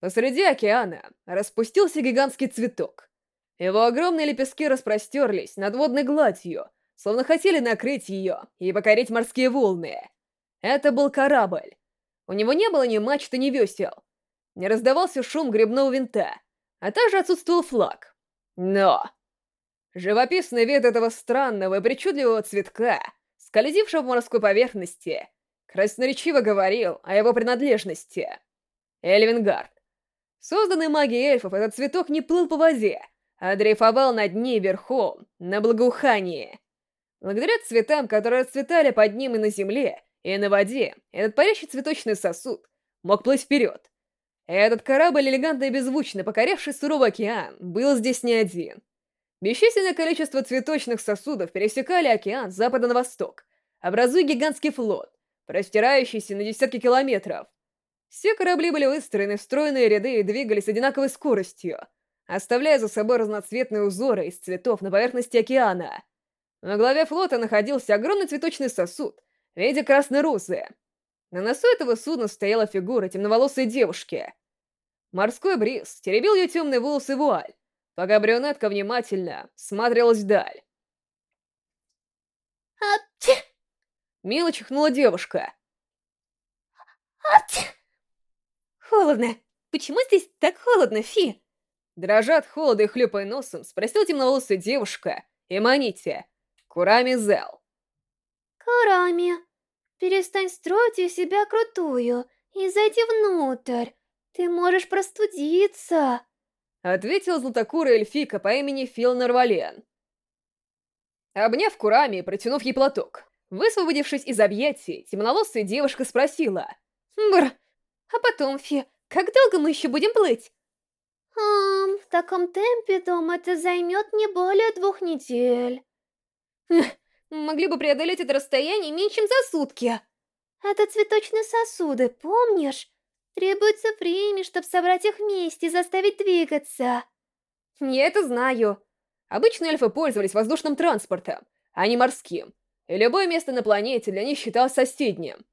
Посреди океана распустился гигантский цветок. Его огромные лепестки распростерлись над водной гладью, словно хотели накрыть ее и покорить морские волны. Это был корабль. У него не было ни мачты, ни весел. Не раздавался шум грибного винта, а также отсутствовал флаг. Но... Живописный вид этого странного и причудливого цветка, скользившего в морской поверхности, красноречиво говорил о его принадлежности. Эльвингард. Созданный магией эльфов, этот цветок не плыл по воде, а дрейфовал над ней верхом, на благоухании. Благодаря цветам, которые расцветали под ним и на земле, и на воде, этот парящий цветочный сосуд мог плыть вперед. Этот корабль, элегантно и беззвучно покорявший суровый океан, был здесь не один. Бесчисленное количество цветочных сосудов пересекали океан с запада на восток, образуя гигантский флот, простирающийся на десятки километров. Все корабли были выстроены в стройные ряды и двигались одинаковой скоростью, оставляя за собой разноцветные узоры из цветов на поверхности океана. На главе флота находился огромный цветочный сосуд в виде красной розы. На носу этого судна стояла фигура темноволосой девушки. Морской бриз теребил ее темные волосы вуаль, пока брюнетка внимательно смотрелась вдаль. Апти! Мило чихнула девушка. Апти! Холодно. Почему здесь так холодно, Фи? Дрожа от холода и хлюпая носом, спросила темноволосая девушка, Эманите, Курами Зел. Курами, перестань строить из себя крутую и зайди внутрь. Ты можешь простудиться. Ответила златокурая эльфика по имени Фил Нарвален. Обняв Курами и протянув ей платок, высвободившись из объятий, темноволосая девушка спросила. Бр, а потом, Фи, как долго мы еще будем плыть? Um, в таком темпе, дом это займет не более двух недель. Могли бы преодолеть это расстояние меньше, чем за сутки. Это цветочные сосуды, помнишь? Требуется время, чтобы собрать их вместе и заставить двигаться. Я это знаю. Обычно эльфы пользовались воздушным транспортом, а не морским. И любое место на планете для них считалось соседним.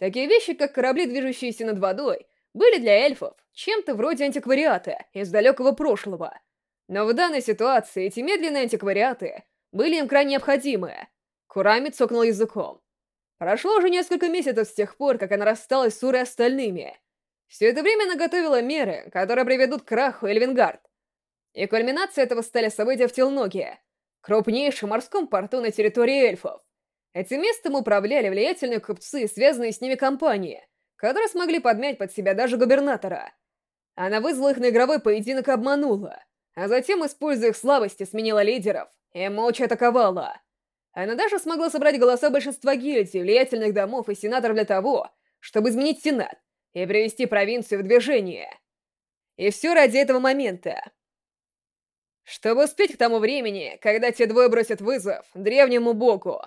Такие вещи, как корабли, движущиеся над водой, были для эльфов чем-то вроде антиквариата из далекого прошлого. Но в данной ситуации эти медленные антиквариаты были им крайне необходимы. Курами цокнул языком. Прошло уже несколько месяцев с тех пор, как она рассталась с Урой остальными — все это время она готовила меры, которые приведут к краху Эльвингард. И кульминацией этого стали события в Телноге, крупнейшем морском порту на территории эльфов. Этим местом управляли влиятельные купцы, связанные с ними компании, которые смогли подмять под себя даже губернатора. Она вызвала их на игровой поединок и обманула, а затем, используя их слабости, сменила лидеров и молча атаковала. Она даже смогла собрать голоса большинства гильдий, влиятельных домов и сенаторов для того, чтобы изменить Сенат и привести провинцию в движение. И все ради этого момента. Чтобы успеть к тому времени, когда те двое бросят вызов древнему богу.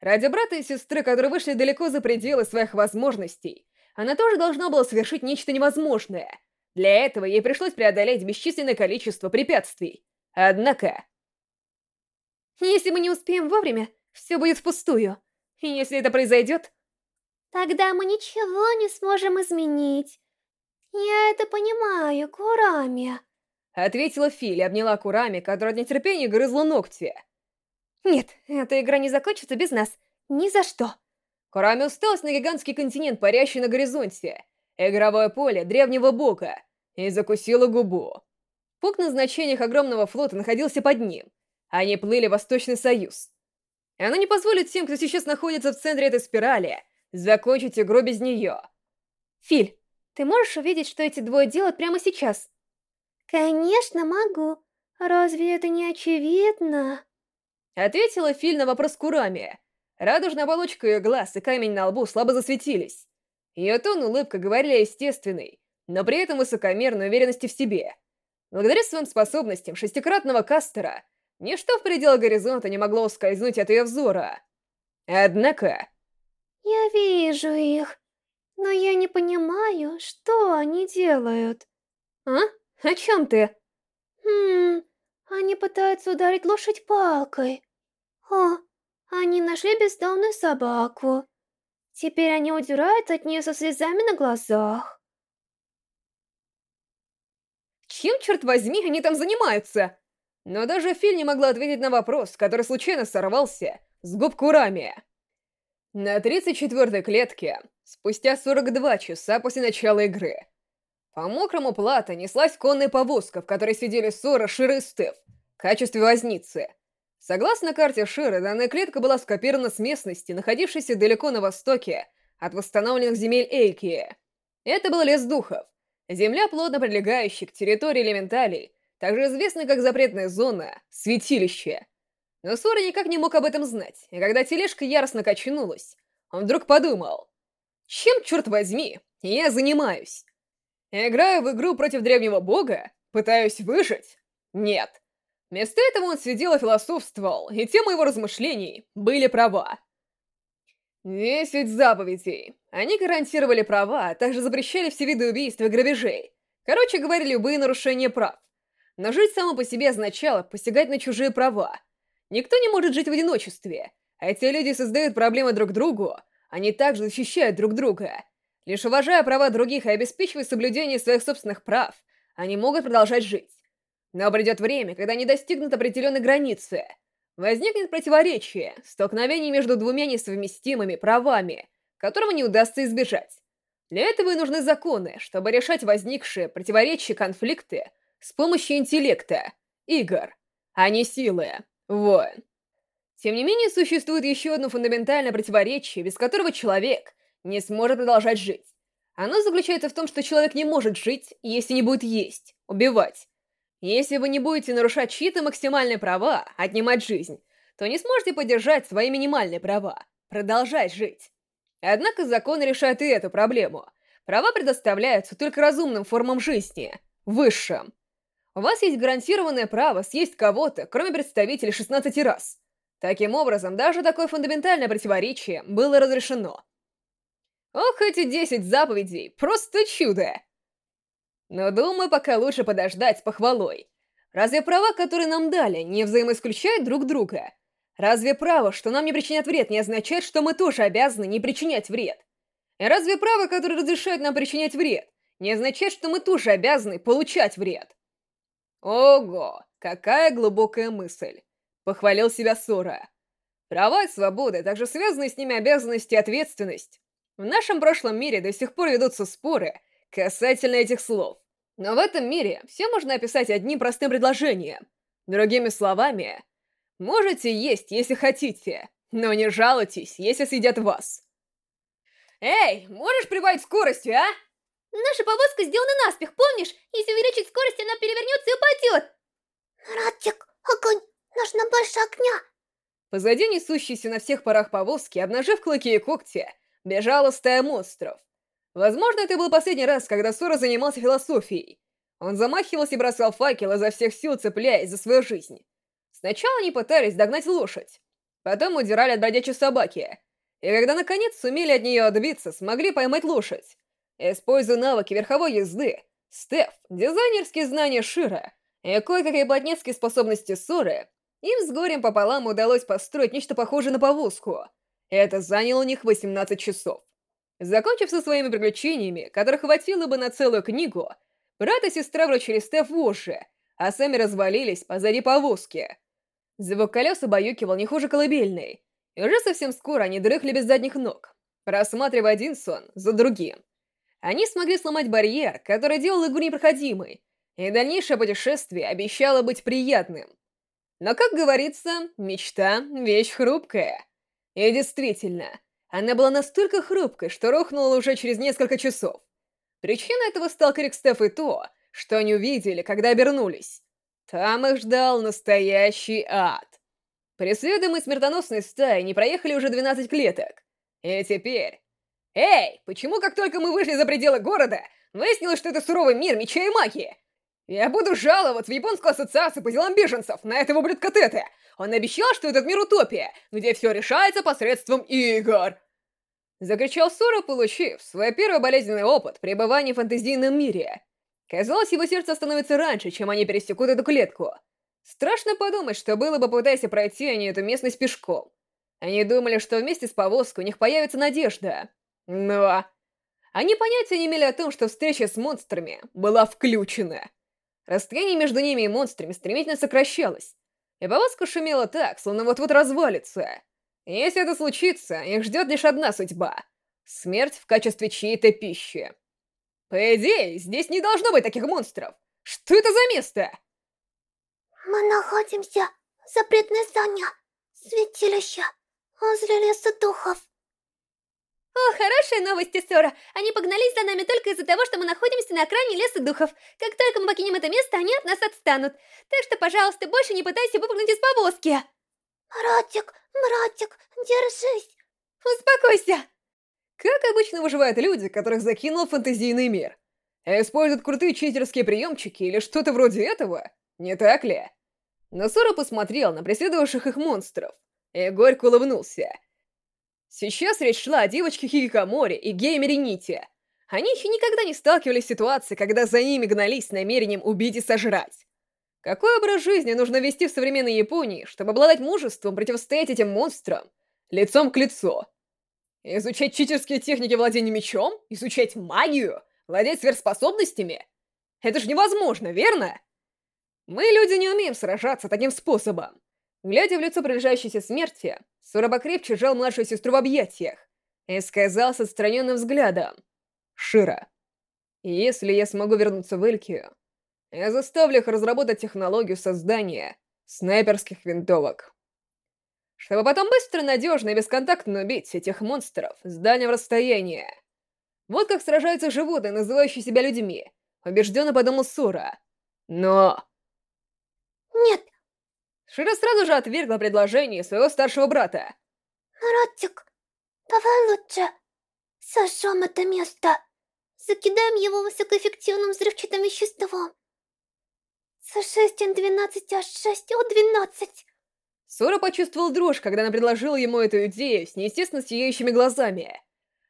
Ради брата и сестры, которые вышли далеко за пределы своих возможностей, она тоже должна была совершить нечто невозможное. Для этого ей пришлось преодолеть бесчисленное количество препятствий. Однако... Если мы не успеем вовремя, все будет впустую. И если это произойдет, Тогда мы ничего не сможем изменить. Я это понимаю, Курами. Ответила Фили, обняла Курами, которая от нетерпения грызла ногти. Нет, эта игра не закончится без нас. Ни за что. Курами усталась на гигантский континент, парящий на горизонте. Игровое поле древнего бога. И закусила губу. Пункт назначения их огромного флота находился под ним. Они плыли в Восточный Союз. И она не позволит тем, кто сейчас находится в центре этой спирали, Закончить игру без нее. Филь, ты можешь увидеть, что эти двое делают прямо сейчас? Конечно, могу. Разве это не очевидно? Ответила Филь на вопрос Курами. Радужная оболочка ее глаз и камень на лбу слабо засветились. Ее тон и улыбка говорили о естественной, но при этом высокомерной уверенности в себе. Благодаря своим способностям шестикратного кастера, ничто в пределах горизонта не могло ускользнуть от ее взора. Однако, я вижу их, но я не понимаю, что они делают. А? О чем ты? Хм, они пытаются ударить лошадь палкой. О, они нашли бездомную собаку. Теперь они удирают от нее со слезами на глазах. Чем, черт возьми, они там занимаются? Но даже Филь не могла ответить на вопрос, который случайно сорвался с губ Курами. На 34-й клетке, спустя 42 часа после начала игры, по мокрому плато неслась конная повозка, в которой сидели Сора, Шира и Стеф в качестве возницы. Согласно карте Шира, данная клетка была скопирована с местности, находившейся далеко на востоке от восстановленных земель Эйки. Это был лес духов, земля, плотно прилегающая к территории элементалей, также известная как запретная зона «Святилище». Но Сора никак не мог об этом знать, и когда тележка яростно качнулась, он вдруг подумал, «Чем, черт возьми, я занимаюсь? Играю в игру против древнего бога? Пытаюсь выжить? Нет. Вместо этого он сидел и философствовал, и тема его размышлений были права. Десять заповедей. Они гарантировали права, а также запрещали все виды убийств и грабежей. Короче говоря, любые нарушения прав. Но жить само по себе означало посягать на чужие права. Никто не может жить в одиночестве. А эти люди создают проблемы друг другу, они также защищают друг друга. Лишь уважая права других и обеспечивая соблюдение своих собственных прав, они могут продолжать жить. Но придет время, когда они достигнут определенной границы. Возникнет противоречие, столкновение между двумя несовместимыми правами, которого не удастся избежать. Для этого и нужны законы, чтобы решать возникшие противоречия конфликты с помощью интеллекта, игр, а не силы, войн. Тем не менее, существует еще одно фундаментальное противоречие, без которого человек не сможет продолжать жить. Оно заключается в том, что человек не может жить, если не будет есть, убивать. Если вы не будете нарушать чьи-то максимальные права, отнимать жизнь, то не сможете поддержать свои минимальные права, продолжать жить. Однако закон решает и эту проблему. Права предоставляются только разумным формам жизни, высшим. У вас есть гарантированное право съесть кого-то, кроме представителей 16 раз. Таким образом, даже такое фундаментальное противоречие было разрешено. Ох, эти десять заповедей, просто чудо! Но думаю, пока лучше подождать с похвалой. Разве права, которые нам дали, не взаимоисключают друг друга? Разве право, что нам не причинят вред, не означает, что мы тоже обязаны не причинять вред? И разве право, которое разрешает нам причинять вред, не означает, что мы тоже обязаны получать вред? Ого, какая глубокая мысль! Похвалил себя Сора. Права и свободы, также связанные с ними обязанности и ответственность, в нашем прошлом мире до сих пор ведутся споры касательно этих слов. Но в этом мире все можно описать одним простым предложением. Другими словами, можете есть, если хотите, но не жалуйтесь, если съедят вас. Эй, можешь прибавить скорости, а? Наша повозка сделана наспех, помнишь? Если увеличить скорость, она перевернется и упадет. Радик, огонь, нужно больше огня. Позади несущейся на всех парах повозки, обнажив клыки и когти, бежала стая монстров. Возможно, это был последний раз, когда Сора занимался философией. Он замахивался и бросал факел изо всех сил, цепляясь за свою жизнь. Сначала они пытались догнать лошадь, потом удирали от бродячей собаки, и когда наконец сумели от нее отбиться, смогли поймать лошадь. Используя навыки верховой езды, Стеф, дизайнерские знания Шира и кое-какие плотницкие способности Соры, им с горем пополам удалось построить нечто похожее на повозку — это заняло у них 18 часов. Закончив со своими приключениями, которых хватило бы на целую книгу, брат и сестра вручили Стеф в уши, а сами развалились позади повозки. Звук колес убаюкивал не хуже колыбельной, и уже совсем скоро они дрыхли без задних ног, просматривая один сон за другим. Они смогли сломать барьер, который делал игру непроходимой, и дальнейшее путешествие обещало быть приятным. Но, как говорится, мечта — вещь хрупкая — и действительно, она была настолько хрупкой, что рухнула уже через несколько часов. Причиной этого стал крик и то, что они увидели, когда обернулись. Там их ждал настоящий ад. Преследуемые смертоносной стаей не проехали уже 12 клеток. И теперь... Эй, почему как только мы вышли за пределы города, выяснилось, что это суровый мир меча и магии? Я буду жаловаться в Японскую ассоциацию по делам беженцев на этого ублюдка Тете. Он обещал, что этот мир утопия, где все решается посредством игр. Закричал Сора, получив свой первый болезненный опыт пребывания в фантазийном мире. Казалось, его сердце остановится раньше, чем они пересекут эту клетку. Страшно подумать, что было бы, пытаясь пройти они эту местность пешком. Они думали, что вместе с повозкой у них появится надежда. Но... Они понятия не имели о том, что встреча с монстрами была включена. Расстояние между ними и монстрами стремительно сокращалось, и повозка шумела так, словно вот-вот развалится. Если это случится, их ждет лишь одна судьба — смерть в качестве чьей-то пищи. По идее, здесь не должно быть таких монстров. Что это за место? Мы находимся в запретной зоне. Святилище. Возле леса духов. О, хорошая новость, Сора. Они погнались за нами только из-за того, что мы находимся на окраине леса духов. Как только мы покинем это место, они от нас отстанут. Так что, пожалуйста, больше не пытайся выпрыгнуть из повозки. Братик, братик, держись. Успокойся. Как обычно выживают люди, которых закинул фантазийный мир? Используют крутые читерские приемчики или что-то вроде этого? Не так ли? Но Сора посмотрел на преследовавших их монстров и горько улыбнулся. Сейчас речь шла о девочке Хикикаморе и геймере Нити. Они еще никогда не сталкивались с ситуацией, когда за ними гнались с намерением убить и сожрать. Какой образ жизни нужно вести в современной Японии, чтобы обладать мужеством противостоять этим монстрам лицом к лицу? Изучать читерские техники владения мечом? Изучать магию? Владеть сверхспособностями? Это же невозможно, верно? Мы, люди, не умеем сражаться таким способом. Глядя в лицо приближающейся смерти, Сура покрепче сжал младшую сестру в объятиях и сказал с отстраненным взглядом. «Шира, если я смогу вернуться в Элькию, я заставлю их разработать технологию создания снайперских винтовок. Чтобы потом быстро, надежно и бесконтактно убить этих монстров с дальнего расстояния. Вот как сражаются животные, называющие себя людьми, убежденно подумал Сура. Но... Нет, Шира сразу же отвергла предложение своего старшего брата. Ротик, давай лучше сожжем это место. Закидаем его высокоэффективным взрывчатым веществом. С6Н12H6O12. Сора почувствовал дрожь, когда она предложила ему эту идею с неестественно сияющими глазами.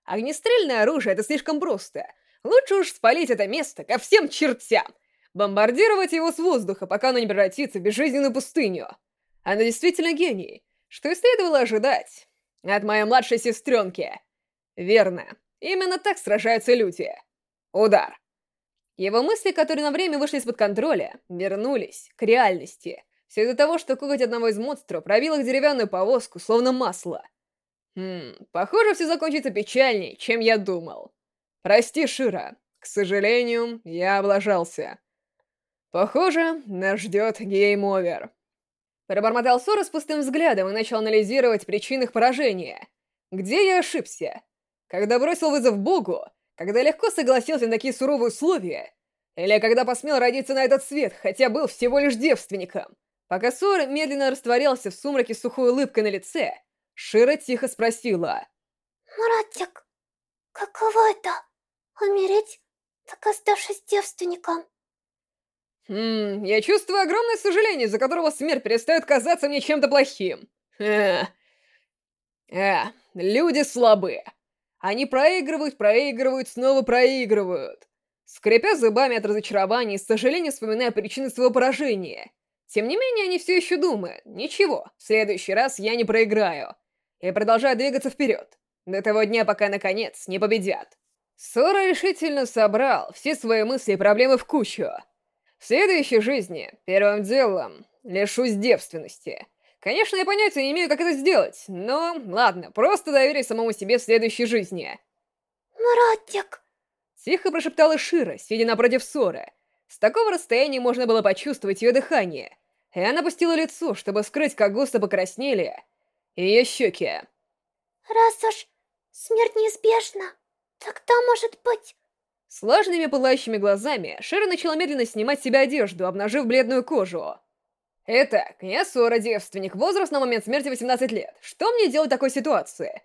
Огнестрельное оружие — это слишком просто. Лучше уж спалить это место ко всем чертям. Бомбардировать его с воздуха, пока оно не превратится в безжизненную пустыню. Она действительно гений, что и следовало ожидать от моей младшей сестренки. Верно, именно так сражаются люди. Удар. Его мысли, которые на время вышли из-под контроля, вернулись к реальности. Все из-за того, что коготь одного из монстров пробил их деревянную повозку, словно масло. Хм, похоже, все закончится печальней, чем я думал. Прости, Шира. К сожалению, я облажался. Похоже, нас ждет game over. Пробормотал Сора с пустым взглядом и начал анализировать причины их поражения. Где я ошибся? Когда бросил вызов Богу? Когда легко согласился на такие суровые условия? Или когда посмел родиться на этот свет, хотя был всего лишь девственником? Пока Сора медленно растворялся в сумраке сухой улыбкой на лице, Шира тихо спросила. Муратик, каково это? Умереть, так оставшись девственником? Хм, я чувствую огромное сожаление, из-за которого смерть перестает казаться мне чем-то плохим. Э, э, люди слабые. Они проигрывают, проигрывают, снова проигрывают. Скрипя зубами от разочарования и с сожалением вспоминая причины своего поражения. Тем не менее, они все еще думают, ничего, в следующий раз я не проиграю. И продолжают двигаться вперед, до того дня, пока, наконец, не победят. Сора решительно собрал все свои мысли и проблемы в кучу. В следующей жизни первым делом лишусь девственности. Конечно, я понятия не имею, как это сделать, но ладно, просто доверюсь самому себе в следующей жизни. Мратик. Тихо прошептала Шира, сидя напротив Соры. С такого расстояния можно было почувствовать ее дыхание. И она опустила лицо, чтобы скрыть, как густо покраснели ее щеки. Раз уж смерть неизбежна, тогда, может быть, с влажными пылающими глазами Шира начала медленно снимать с себя одежду, обнажив бледную кожу. Итак, я Сора, девственник, возраст на момент смерти 18 лет. Что мне делать в такой ситуации?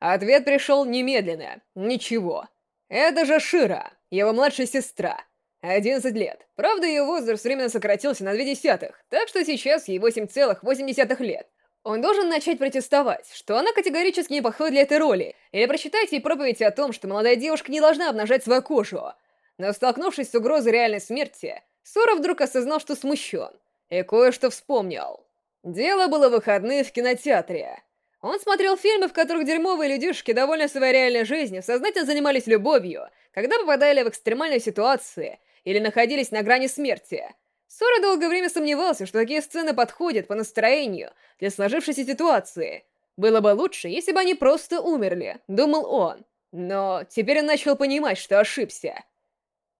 Ответ пришел немедленно. Ничего. Это же Шира, его младшая сестра. 11 лет. Правда, ее возраст временно сократился на две десятых, так что сейчас ей 8,8 лет. Он должен начать протестовать, что она категорически не подходит для этой роли, или прочитать ей проповедь о том, что молодая девушка не должна обнажать свою кожу. Но столкнувшись с угрозой реальной смерти, Сора вдруг осознал, что смущен, и кое-что вспомнил. Дело было в выходные в кинотеатре. Он смотрел фильмы, в которых дерьмовые людишки, довольно своей реальной жизнью, сознательно занимались любовью, когда попадали в экстремальные ситуации или находились на грани смерти. Сора долгое время сомневался, что такие сцены подходят по настроению для сложившейся ситуации. Было бы лучше, если бы они просто умерли, думал он. Но теперь он начал понимать, что ошибся.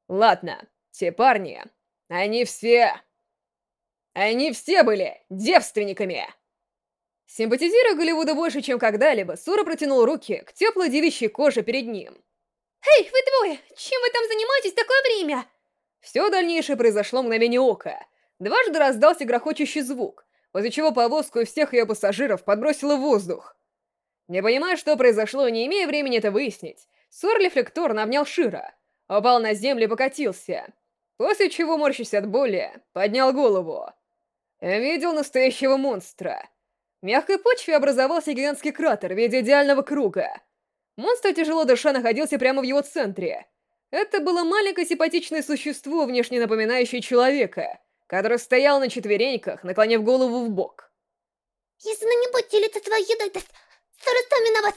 Ладно, те парни, они все... Они все были девственниками! Симпатизируя Голливуду больше, чем когда-либо, Сура протянул руки к теплой девичьей коже перед ним. «Эй, вы двое! Чем вы там занимаетесь такое время?» Все дальнейшее произошло мгновение ока. Дважды раздался грохочущий звук, после чего повозку и всех ее пассажиров подбросило в воздух. Не понимая, что произошло, не имея времени это выяснить, рефлекторно обнял Шира, упал на землю и покатился, после чего, морщась от боли, поднял голову. Видел настоящего монстра. В мягкой почве образовался гигантский кратер в виде идеального круга. Монстр, тяжело дыша, находился прямо в его центре. Это было маленькое симпатичное существо, внешне напоминающее человека, которое стояло на четвереньках, наклонив голову в бок. Если не будете делиться своей едой, то сами на вас!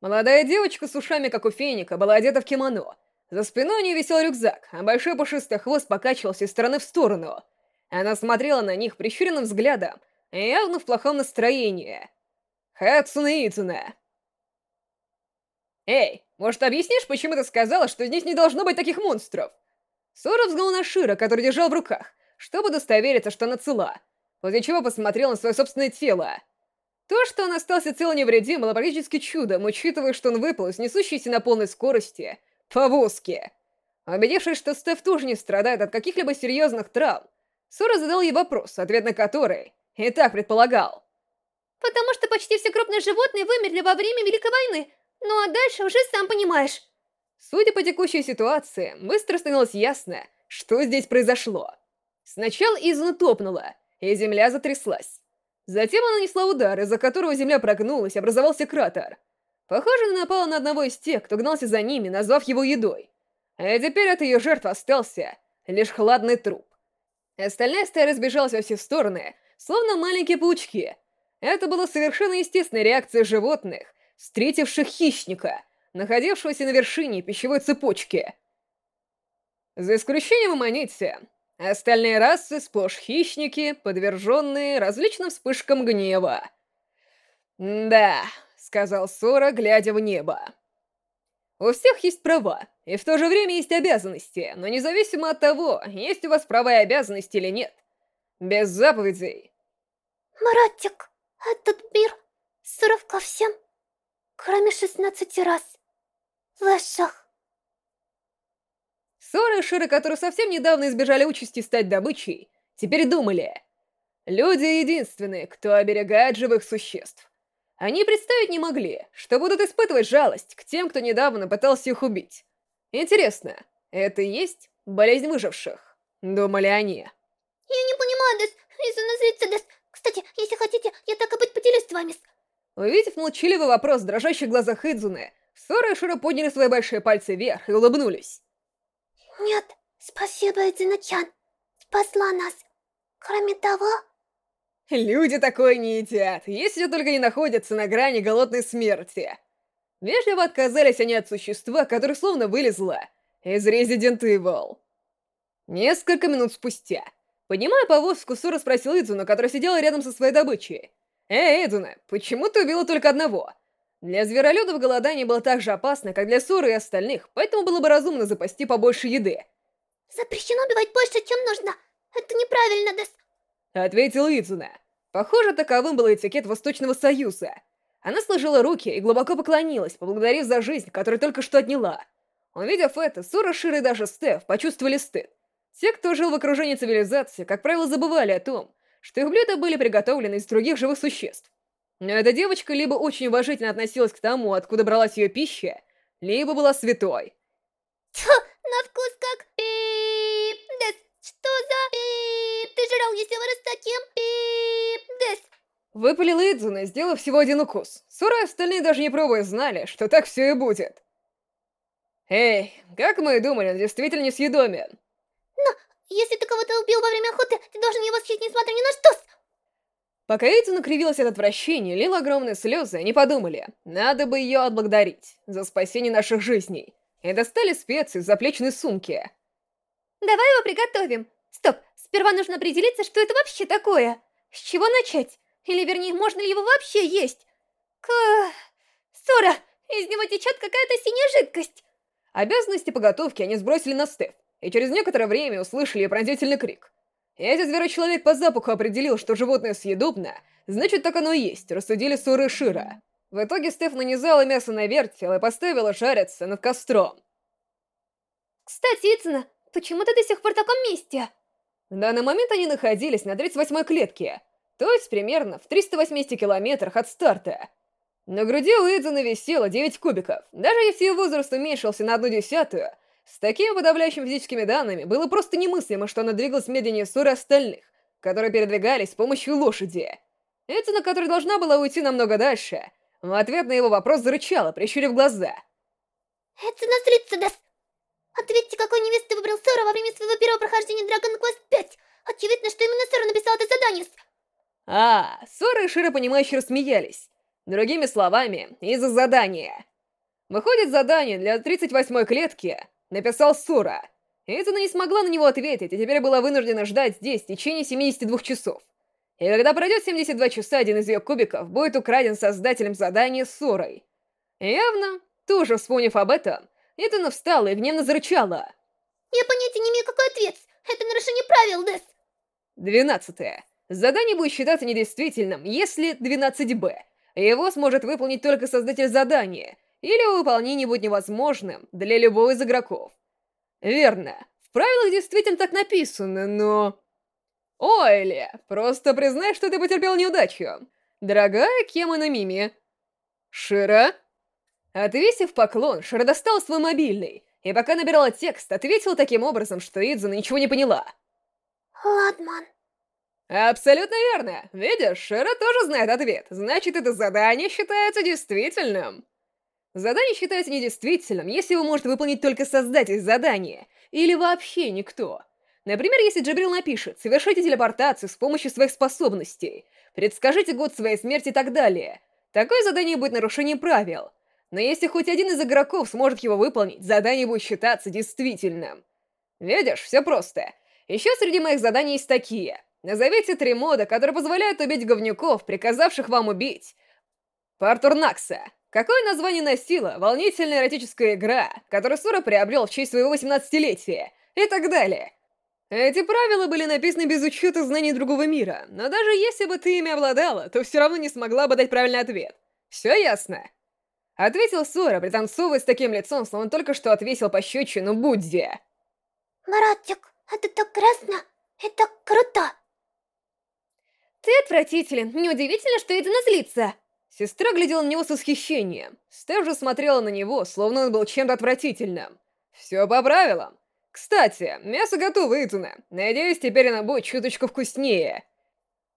Молодая девочка с ушами, как у феника, была одета в кимоно. За спиной у нее висел рюкзак, а большой пушистый хвост покачивался из стороны в сторону. Она смотрела на них прищуренным взглядом, явно в плохом настроении. Хацуна Ицуна. «Эй, может, объяснишь, почему ты сказала, что здесь не должно быть таких монстров?» Сора взглянул на Шира, который держал в руках, чтобы удостовериться, что она цела, после чего посмотрел на свое собственное тело. То, что он остался цел невредим, было практически чудом, учитывая, что он выпал из несущейся на полной скорости повозки. Убедившись, что Стеф тоже не страдает от каких-либо серьезных травм, Сора задал ей вопрос, ответ на который и так предполагал. «Потому что почти все крупные животные вымерли во время Великой войны, ну а дальше уже сам понимаешь». Судя по текущей ситуации, быстро становилось ясно, что здесь произошло. Сначала Изуна топнула, и земля затряслась. Затем она нанесла удар, из-за которого земля прогнулась, образовался кратер. Похоже, она напала на одного из тех, кто гнался за ними, назвав его едой. А теперь от ее жертвы остался лишь хладный труп. Остальная стая разбежалась во все стороны, словно маленькие паучки. Это была совершенно естественная реакция животных, встретивших хищника, находившегося на вершине пищевой цепочки. За исключением Аманити, остальные расы сплошь хищники, подверженные различным вспышкам гнева. «Да», — сказал Сора, глядя в небо. «У всех есть права, и в то же время есть обязанности, но независимо от того, есть у вас права и обязанности или нет. Без заповедей. Маратик, этот мир суров ко всем, кроме шестнадцати раз. Ваших. Сора и Шира, которые совсем недавно избежали участи стать добычей, теперь думали. Люди единственные, кто оберегает живых существ. Они представить не могли, что будут испытывать жалость к тем, кто недавно пытался их убить. Интересно, это и есть болезнь выживших? Думали они. Я не понимаю, Дэс, из-за злится, Дэс. Кстати, если хотите, я так и быть поделюсь с вами. Увидев молчаливый вопрос в дрожащих глазах Идзуны, Сора и Шура подняли свои большие пальцы вверх и улыбнулись. Нет, спасибо, Идзуна-чан. Спасла нас. Кроме того... Люди такое не едят, если только не находятся на грани голодной смерти. Вежливо отказались они от существа, которое словно вылезло из Resident Evil. Несколько минут спустя, поднимая повозку, Сура спросил Идзуна, которая сидела рядом со своей добычей. «Эй, Идзуна, почему ты убила только одного?» Для зверолюдов голодание было так же опасно, как для Суры и остальных, поэтому было бы разумно запасти побольше еды. «Запрещено убивать больше, чем нужно. Это неправильно, Дэс!» Ответил Идзуна. Похоже, таковым был этикет Восточного Союза. Она сложила руки и глубоко поклонилась, поблагодарив за жизнь, которую только что отняла. Увидев это, Сура, Шира и даже Стеф почувствовали стыд. Те, кто жил в окружении цивилизации, как правило, забывали о том, что их блюда были приготовлены из других живых существ. Но эта девочка либо очень уважительно относилась к тому, откуда бралась ее пища, либо была святой. Тьфу, на вкус как... Пип, Дэс, что за... Пип, ты жрал, если вырос таким... Пип, Дэс. Выпалила Идзуна, сделав всего один укус. Сура и остальные даже не пробуя знали, что так все и будет. Эй, как мы и думали, он действительно несъедомен. Если ты кого-то убил во время охоты, ты должен его съесть, несмотря ни на что. Пока Идзуна кривилась от отвращения, лила огромные слезы, они подумали, надо бы ее отблагодарить за спасение наших жизней. И достали специи из заплечной сумки. Давай его приготовим. Стоп, сперва нужно определиться, что это вообще такое. С чего начать? Или вернее, можно ли его вообще есть? К... Сора, из него течет какая-то синяя жидкость. Обязанности по готовке они сбросили на Стеф, и через некоторое время услышали пронзительный крик. Если зверочеловек по запаху определил, что животное съедобно, значит так оно и есть, рассудили и Шира. В итоге Стеф нанизала мясо на вертел и поставила жариться над костром. Кстати, Ицина, почему ты до сих пор в таком месте? В данный момент они находились на 38-й клетке, то есть примерно в 380 километрах от старта. На груди у Идзена висело 9 кубиков. Даже если ее возраст уменьшился на одну десятую, с такими подавляющими физическими данными было просто немыслимо, что она двигалась медленнее ссоры остальных, которые передвигались с помощью лошади. Идзена, которая должна была уйти намного дальше, в ответ на его вопрос зарычала, прищурив глаза. «Идзена злится, Дас! Ответьте, какой невесты выбрал Сора во время своего первого прохождения Dragon Quest 5? Очевидно, что именно Сора написал это задание. А, Сора и Шира, понимающе рассмеялись. Другими словами, из-за задания. Выходит, задание для 38-й клетки написал Сора. Итана не смогла на него ответить, и теперь была вынуждена ждать здесь в течение 72 часов. И когда пройдет 72 часа, один из ее кубиков будет украден создателем задания Сорой. Явно, тоже вспомнив об этом, Итана встала и гневно зарычала. Я понятия не имею, какой ответ. Это нарушение правил, Дэс. Двенадцатое. Задание будет считаться недействительным, если 12Б. Его сможет выполнить только создатель задания, или выполнение будет невозможным для любого из игроков. Верно, в правилах действительно так написано, но... Ойли, просто признай, что ты потерпел неудачу. Дорогая Кема Мими. Шира? Отвесив поклон, Шира достал свой мобильный, и пока набирала текст, ответил таким образом, что Идзуна ничего не поняла. Ладман. Абсолютно верно. Видишь, Шира тоже знает ответ. Значит, это задание считается действительным. Задание считается недействительным, если его может выполнить только создатель задания, или вообще никто. Например, если Джабрил напишет «Совершите телепортацию с помощью своих способностей», «Предскажите год своей смерти» и так далее. Такое задание будет нарушением правил. Но если хоть один из игроков сможет его выполнить, задание будет считаться действительным. Видишь, все просто. Еще среди моих заданий есть такие. Назовите три мода, которые позволяют убить говнюков, приказавших вам убить. Партур Накса. Какое название носила волнительная эротическая игра, которую Сура приобрел в честь своего 18-летия? И так далее. Эти правила были написаны без учета знаний другого мира, но даже если бы ты ими обладала, то все равно не смогла бы дать правильный ответ. Все ясно? Ответил Сура, пританцовывая с таким лицом, словно только что отвесил пощечину Будде. Маратик, это так красно, это круто. Ты отвратителен. Неудивительно, что Эдина злится. Сестра глядела на него с восхищением. Стеф же смотрела на него, словно он был чем-то отвратительным. Все по правилам. Кстати, мясо готово, Идзуна. Надеюсь, теперь оно будет чуточку вкуснее.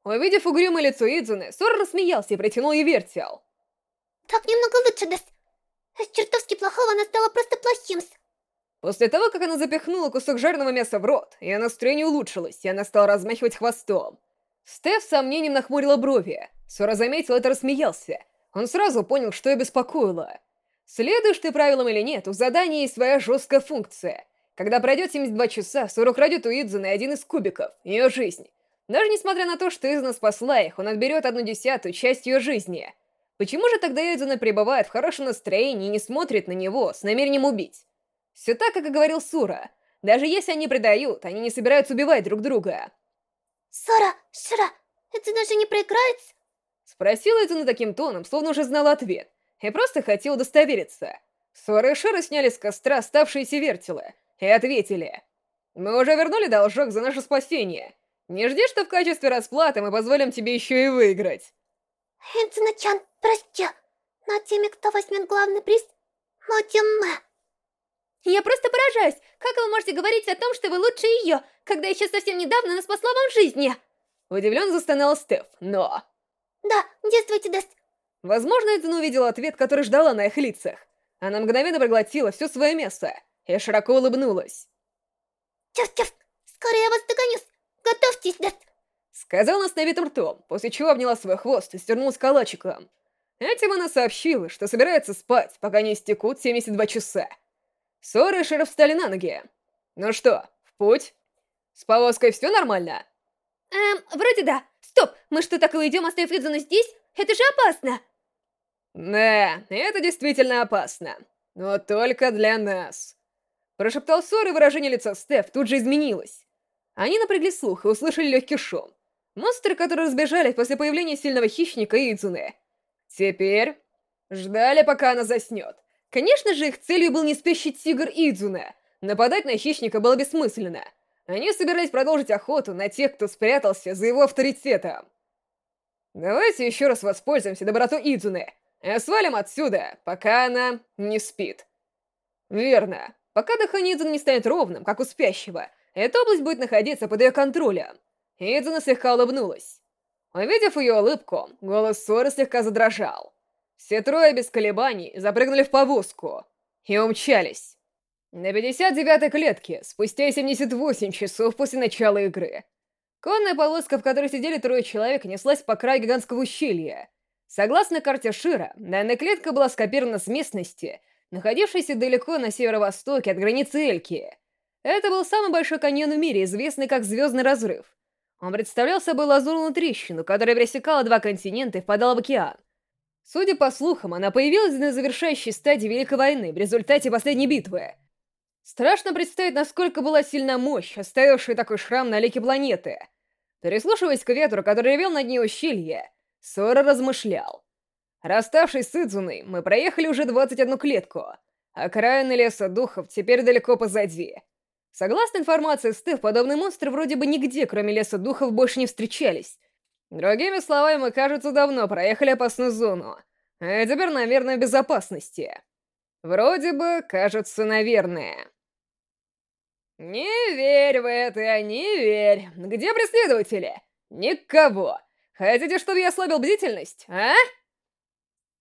Увидев угрюмое лицо Идзуны, Сора рассмеялся и протянул ей вертел. Так немного лучше, Дэс. Из чертовски плохого она стала просто плохим. После того, как она запихнула кусок жареного мяса в рот, ее настроение улучшилось, и она стала размахивать хвостом. Стеф с сомнением нахмурила брови. Сора заметил это рассмеялся. Он сразу понял, что ее беспокоило. Следуешь ты правилам или нет, у задания есть своя жесткая функция. Когда пройдет 72 часа, Сора украдет у Идзуны один из кубиков, ее жизнь. Даже несмотря на то, что Идзуна спасла их, он отберет одну десятую часть ее жизни. Почему же тогда Идзуна пребывает в хорошем настроении и не смотрит на него с намерением убить? Все так, как и говорил Сура. Даже если они предают, они не собираются убивать друг друга. Сора, Шира, это даже не проиграется? Спросила Эдзуна таким тоном, словно уже знала ответ, и просто хотела удостовериться. Сора и Шира сняли с костра оставшиеся вертелы и ответили. «Мы уже вернули должок за наше спасение. Не жди, что в качестве расплаты мы позволим тебе еще и выиграть». Эдзуна-чан, прости, но теми, кто возьмет главный приз, будем мы. Я просто поражаюсь, как вы можете говорить о том, что вы лучше ее, когда еще совсем недавно она спасла вам жизни? Удивленно застонала Стеф, но... Да, действуйте, Даст. Возможно, Эдзин увидела ответ, который ждала на их лицах. Она мгновенно проглотила все свое мясо и широко улыбнулась. Тёф-тёф, скоро я вас догоню. Готовьтесь, Даст. Сказала она с набитым ртом, после чего обняла свой хвост и стернулась калачиком. Этим она сообщила, что собирается спать, пока не истекут 72 часа. Сора и Шериф встали на ноги. «Ну что, в путь? С повозкой все нормально? Эм, вроде да. Стоп, мы что, так и уйдем, оставив Идзуну здесь? Это же опасно! Да, это действительно опасно. Но только для нас. Прошептал Сор, и выражение лица Стеф тут же изменилось. Они напрягли слух и услышали легкий шум. Монстры, которые разбежались после появления сильного хищника Идзуны. Теперь ждали, пока она заснет. Конечно же, их целью был неспящий тигр Идзуна. Нападать на хищника было бессмысленно. Они собирались продолжить охоту на тех, кто спрятался за его авторитетом. Давайте еще раз воспользуемся добротой Идзуны и свалим отсюда, пока она не спит. Верно. Пока дыхание Идзуны не станет ровным, как у спящего, эта область будет находиться под ее контролем. Идзуна слегка улыбнулась. Увидев ее улыбку, голос Соры слегка задрожал. Все трое без колебаний запрыгнули в повозку и умчались. На 59-й клетке, спустя 78 часов после начала игры. Конная повозка, в которой сидели трое человек, неслась по краю гигантского ущелья. Согласно карте Шира, данная клетка была скопирована с местности, находившейся далеко на северо-востоке от границы Эльки. Это был самый большой каньон в мире, известный как Звездный Разрыв. Он представлял собой лазурную трещину, которая пересекала два континента и впадала в океан. Судя по слухам, она появилась на завершающей стадии Великой войны в результате последней битвы. Страшно представить, насколько была сильна мощь, оставившая такой шрам на лике планеты. Переслушиваясь к ветру, который ревел над ней ущелье, Сора размышлял. Расставшись с Идзуной, мы проехали уже 21 клетку. Окраины леса духов теперь далеко позади. Согласно информации Стеф, подобные монстры вроде бы нигде, кроме леса духов, больше не встречались. Другими словами, мы, кажется, давно проехали опасную зону. А теперь, наверное, в безопасности. Вроде бы, кажется, наверное. Не верь в это, не верь. Где преследователи? Никого. Хотите, чтобы я ослабил бдительность, а?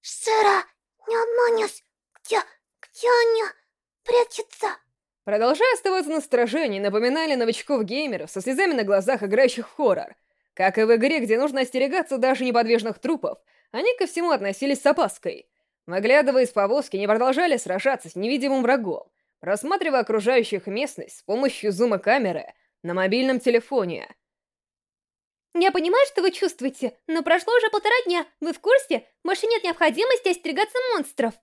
Шира, не обманешь. Где, где они прячутся? Продолжая оставаться на сторожении, напоминали новичков-геймеров со слезами на глазах, играющих в хоррор. Как и в игре, где нужно остерегаться даже неподвижных трупов, они ко всему относились с опаской. Выглядывая из повозки, не продолжали сражаться с невидимым врагом, рассматривая окружающих местность с помощью зума камеры на мобильном телефоне. Я понимаю, что вы чувствуете, но прошло уже полтора дня. Вы в курсе? Больше нет необходимости остерегаться монстров.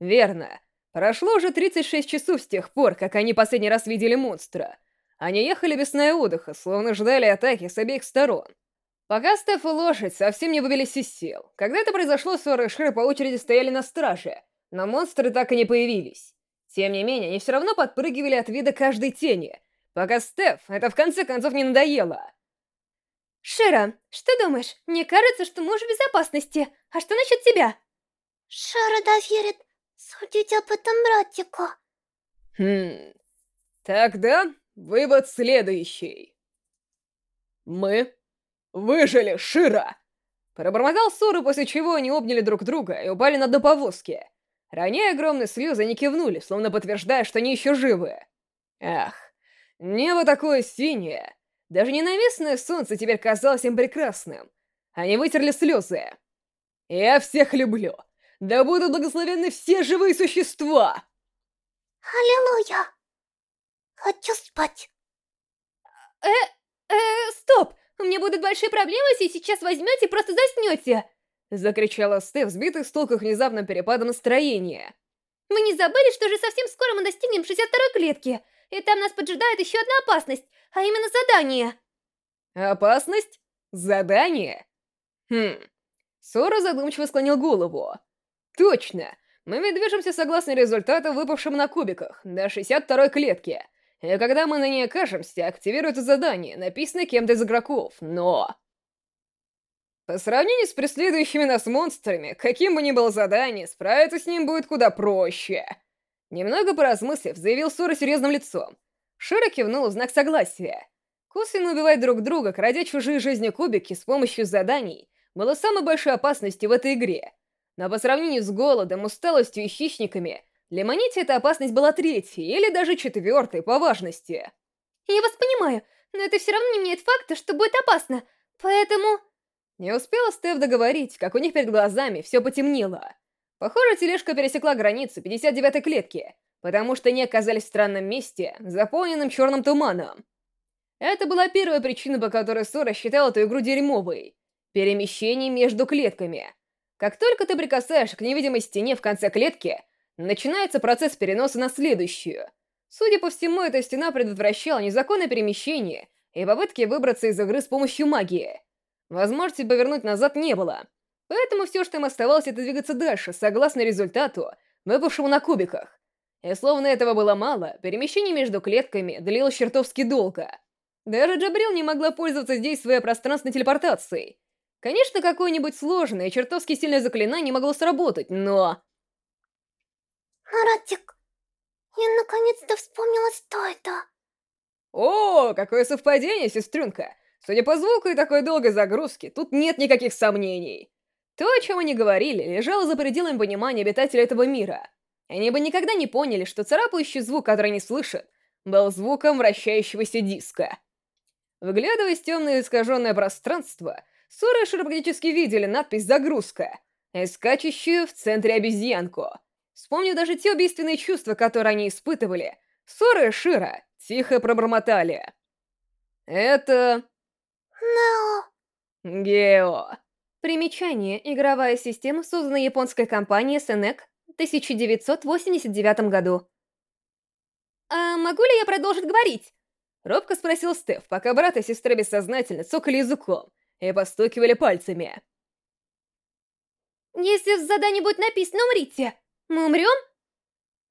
Верно. Прошло уже 36 часов с тех пор, как они последний раз видели монстра. Они ехали без сна и отдыха, словно ждали атаки с обеих сторон. Пока Стеф и лошадь совсем не выбились из сил. Когда это произошло, Сора и Шир по очереди стояли на страже, но монстры так и не появились. Тем не менее, они все равно подпрыгивали от вида каждой тени, пока Стеф это в конце концов не надоело. Шира, что думаешь? Мне кажется, что мы уже в безопасности. А что насчет тебя? Шира доверит судить об этом братику. Хм... Тогда вывод следующий. Мы выжили Шира! Пробормотал Суру, после чего они обняли друг друга и упали на дно повозки. Роняя огромные слезы, они кивнули, словно подтверждая, что они еще живы. Ах, небо такое синее. Даже ненавистное солнце теперь казалось им прекрасным. Они вытерли слезы. «Я всех люблю. Да будут благословенны все живые существа!» Аллилуйя! Хочу спать. Э, э, стоп! У меня будут большие проблемы, если сейчас возьмете и просто заснете! Закричала Стеф, сбитый с толку внезапным перепадом настроения. Вы не забыли, что уже совсем скоро мы достигнем 62-й клетки? И там нас поджидает еще одна опасность, а именно задание. Опасность? Задание? Хм. Сора задумчиво склонил голову. Точно. Мы ведь движемся согласно результату, выпавшим на кубиках, до 62-й клетки. И когда мы на ней окажемся, активируется задание, написанное кем-то из игроков, но... По сравнению с преследующими нас монстрами, каким бы ни было задание, справиться с ним будет куда проще. Немного поразмыслив, заявил Сора серьезным лицом. Широ кивнул в знак согласия. Косвенно убивать друг друга, крадя чужие жизни кубики с помощью заданий, было самой большой опасностью в этой игре. Но по сравнению с голодом, усталостью и хищниками, для Манити эта опасность была третьей или даже четвертой по важности. Я вас понимаю, но это все равно не меняет факта, что будет опасно, поэтому... Не успела Стеф договорить, как у них перед глазами все потемнело. Похоже, тележка пересекла границу 59-й клетки. потому что они оказались в странном месте, заполненном черным туманом. Это была первая причина, по которой Сора считал эту игру дерьмовой. Перемещение между клетками. Как только ты прикасаешься к невидимой стене в конце клетки, начинается процесс переноса на следующую. Судя по всему, эта стена предотвращала незаконное перемещение и попытки выбраться из игры с помощью магии. Возможности повернуть назад не было. Поэтому все, что им оставалось, это двигаться дальше, согласно результату, выпавшему на кубиках. И словно этого было мало, перемещение между клетками длилось чертовски долго. Даже Джабрил не могла пользоваться здесь своей пространственной телепортацией. Конечно, какое-нибудь сложное, чертовски сильное заклинание могло сработать, но... Маратик, я наконец-то вспомнила, что это. О, какое совпадение, сестренка! Судя по звуку и такой долгой загрузке, тут нет никаких сомнений. То, о чем они говорили, лежало за пределами понимания обитателей этого мира. Они бы никогда не поняли, что царапающий звук, который они слышат, был звуком вращающегося диска. Вглядываясь в темное искаженное пространство, Сора и Шира практически видели надпись «Загрузка», скачущую в центре обезьянку. Вспомнив даже те убийственные чувства, которые они испытывали, Сора и Шира тихо пробормотали. «Это...» Нео. Гео. Примечание. Игровая система создана японской компанией Сенек в 1989 году. «А могу ли я продолжить говорить?» Робко спросил Стеф, пока брат и сестра бессознательно цокали языком и постукивали пальцами. «Если в задании будет написано «умрите», мы умрем?»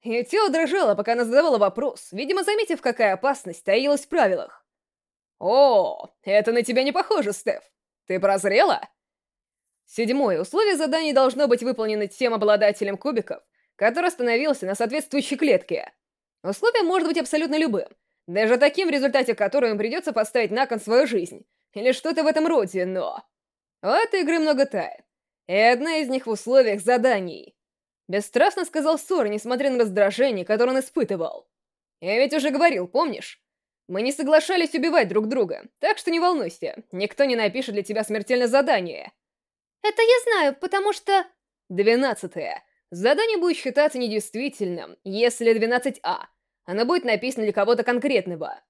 И тело дрожало, пока она задавала вопрос, видимо, заметив, какая опасность таилась в правилах. «О, это на тебя не похоже, Стеф. Ты прозрела?» Седьмое. Условие задания должно быть выполнено тем обладателем кубиков, который остановился на соответствующей клетке. Условие может быть абсолютно любым, даже таким, в результате которого им придется поставить на кон свою жизнь, или что-то в этом роде, но... У этой игры много тайн, и одна из них в условиях заданий. Бесстрастно сказал Сор, несмотря на раздражение, которое он испытывал. Я ведь уже говорил, помнишь? Мы не соглашались убивать друг друга, так что не волнуйся, никто не напишет для тебя смертельное задание. Это я знаю, потому что... Двенадцатое. Задание будет считаться недействительным, если 12А. Оно будет написано для кого-то конкретного.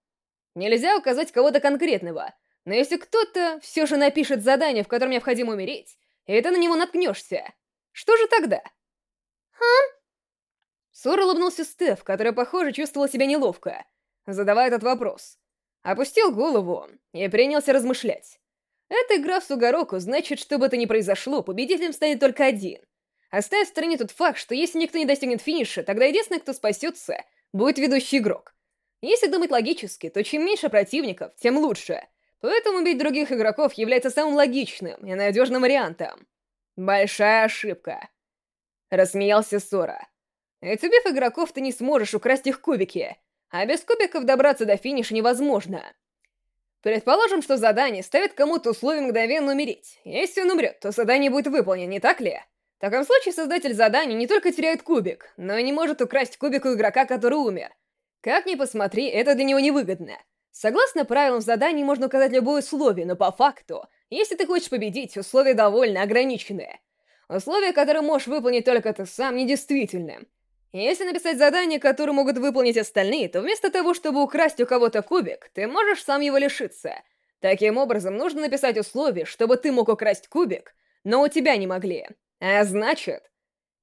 Нельзя указать кого-то конкретного, но если кто-то все же напишет задание, в котором необходимо умереть, и ты на него наткнешься, что же тогда? Хм? Сор улыбнулся Стеф, который, похоже, чувствовал себя неловко, задавая этот вопрос. Опустил голову и принялся размышлять. Эта игра в Сугароку значит, что бы то ни произошло, победителем станет только один. Оставив в стороне тот факт, что если никто не достигнет финиша, тогда единственный, кто спасется, будет ведущий игрок. Если думать логически, то чем меньше противников, тем лучше. Поэтому убить других игроков является самым логичным и надежным вариантом. Большая ошибка. Рассмеялся Сора. Убив игроков, ты не сможешь украсть их кубики, а без кубиков добраться до финиша невозможно. Предположим, что задание ставит кому-то условие мгновенно умереть. Если он умрет, то задание будет выполнено, не так ли? В таком случае создатель задания не только теряет кубик, но и не может украсть кубик у игрока, который умер. Как ни посмотри, это для него невыгодно. Согласно правилам задания можно указать любое условие, но по факту, если ты хочешь победить, условия довольно ограниченные. Условия, которые можешь выполнить только ты сам, недействительны. Если написать задание, которое могут выполнить остальные, то вместо того, чтобы украсть у кого-то кубик, ты можешь сам его лишиться. Таким образом, нужно написать условие, чтобы ты мог украсть кубик, но у тебя не могли. А значит,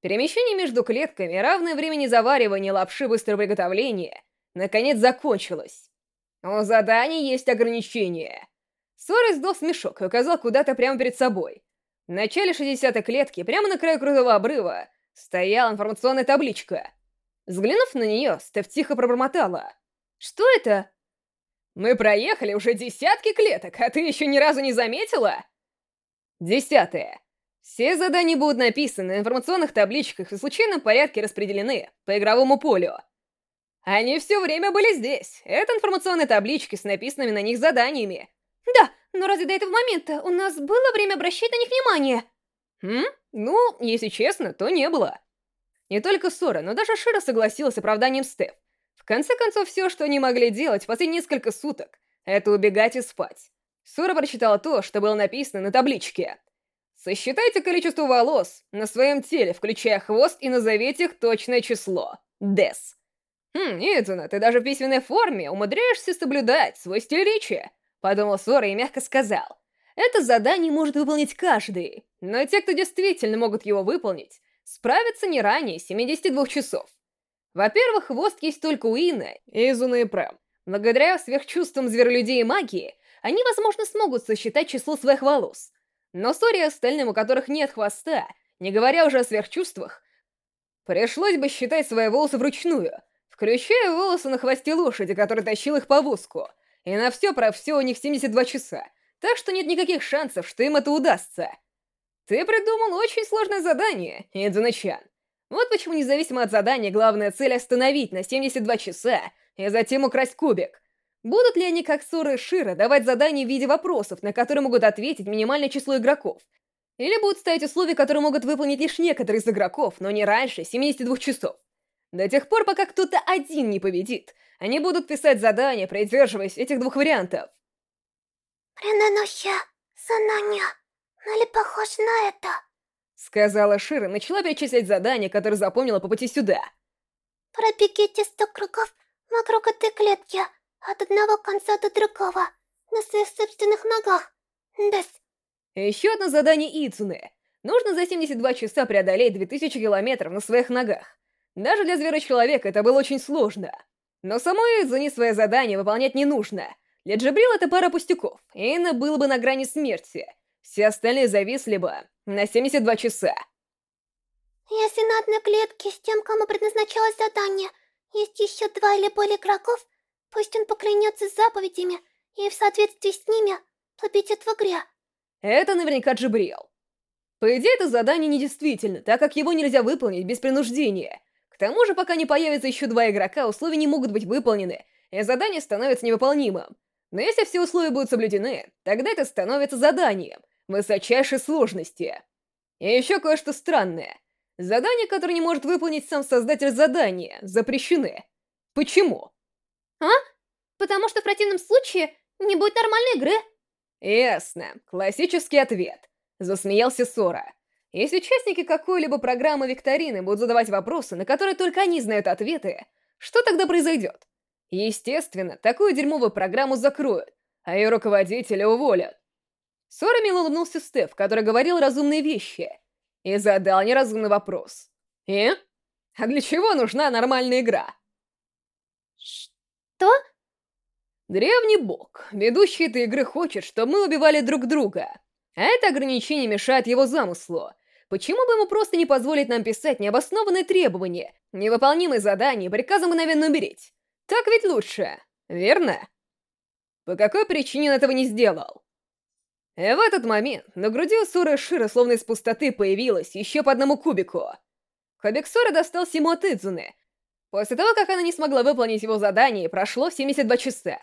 перемещение между клетками, равное времени заваривания лапши быстрого приготовления, наконец закончилось. У заданий есть ограничения. Сор издал смешок и указал куда-то прямо перед собой. В начале 60-й клетки, прямо на краю крутого обрыва, стояла информационная табличка. Взглянув на нее, Стеф тихо пробормотала. «Что это?» «Мы проехали уже десятки клеток, а ты еще ни разу не заметила?» Десятое. Все задания будут написаны на информационных табличках и в случайном порядке распределены по игровому полю. Они все время были здесь. Это информационные таблички с написанными на них заданиями. Да, но разве до этого момента у нас было время обращать на них внимание? Хм? Ну, если честно, то не было. Не только Сора, но даже Шира согласилась с оправданием Стеф. В конце концов, все, что они могли делать последние несколько суток, это убегать и спать. Сора прочитала то, что было написано на табличке. Сосчитайте количество волос на своем теле, включая хвост, и назовите их точное число. Дес. «Хм, Идзуна, ты даже в письменной форме умудряешься соблюдать свой стиль речи», — подумал Сора и мягко сказал. «Это задание может выполнить каждый, но те, кто действительно могут его выполнить, справятся не ранее 72 часов. Во-первых, хвост есть только у Ины, Изуна и Прэм. Благодаря сверхчувствам зверолюдей и магии, они, возможно, смогут сосчитать число своих волос. Но Сори и остальным, у которых нет хвоста, не говоря уже о сверхчувствах, пришлось бы считать свои волосы вручную, включая волосы на хвосте лошади, который тащил их повозку, и на все про все у них 72 часа, так что нет никаких шансов, что им это удастся. Ты придумал очень сложное задание, Идзуна-чан. Вот почему, независимо от задания, главная цель — остановить на 72 часа и затем украсть кубик. Будут ли они, как Сура и Шира, давать задания в виде вопросов, на которые могут ответить минимальное число игроков? Или будут ставить условия, которые могут выполнить лишь некоторые из игроков, но не раньше 72 часов? До тех пор, пока кто-то один не победит, они будут писать задания, придерживаясь этих двух вариантов. Ренаноща, Сананя, ну ли похож на это? Сказала Шира, начала перечислять задания, которые запомнила по пути сюда. Пробегите сто кругов вокруг этой клетки, от одного конца до другого, на своих собственных ногах. Дес. Еще одно задание Ицуны. Нужно за 72 часа преодолеть 2000 километров на своих ногах. Даже для зверя-человека это было очень сложно. Но самой Изуни свое задание выполнять не нужно. Для Джабрил это пара пустяков, и Инна было бы на грани смерти. Все остальные зависли бы на 72 часа. Если на одной клетке с тем, кому предназначалось задание, есть еще два или более игроков, пусть он поклянется заповедями и в соответствии с ними победит в игре. Это наверняка Джабрил. По идее, это задание недействительно, так как его нельзя выполнить без принуждения. К тому же, пока не появится еще два игрока, условия не могут быть выполнены, и задание становится невыполнимым. Но если все условия будут соблюдены, тогда это становится заданием высочайшей сложности. И еще кое-что странное. Задания, которые не может выполнить сам создатель задания, запрещены. Почему? А? Потому что в противном случае не будет нормальной игры. Ясно. Классический ответ. Засмеялся Сора. Если участники какой-либо программы викторины будут задавать вопросы, на которые только они знают ответы, что тогда произойдет? Естественно, такую дерьмовую программу закроют, а ее руководителя уволят. Сора мило улыбнулся Стеф, который говорил разумные вещи, и задал неразумный вопрос. «И? А для чего нужна нормальная игра?» «Что?» Древний бог, ведущий этой игры, хочет, чтобы мы убивали друг друга. А это ограничение мешает его замыслу. Почему бы ему просто не позволить нам писать необоснованные требования, невыполнимые задания, приказом мгновенно умереть? Так ведь лучше, верно? По какой причине он этого не сделал? И в этот момент на груди у Суры Шира словно из пустоты появилось еще по одному кубику. Кубик Суры достался ему от Идзуны. После того, как она не смогла выполнить его задание, прошло 72 часа.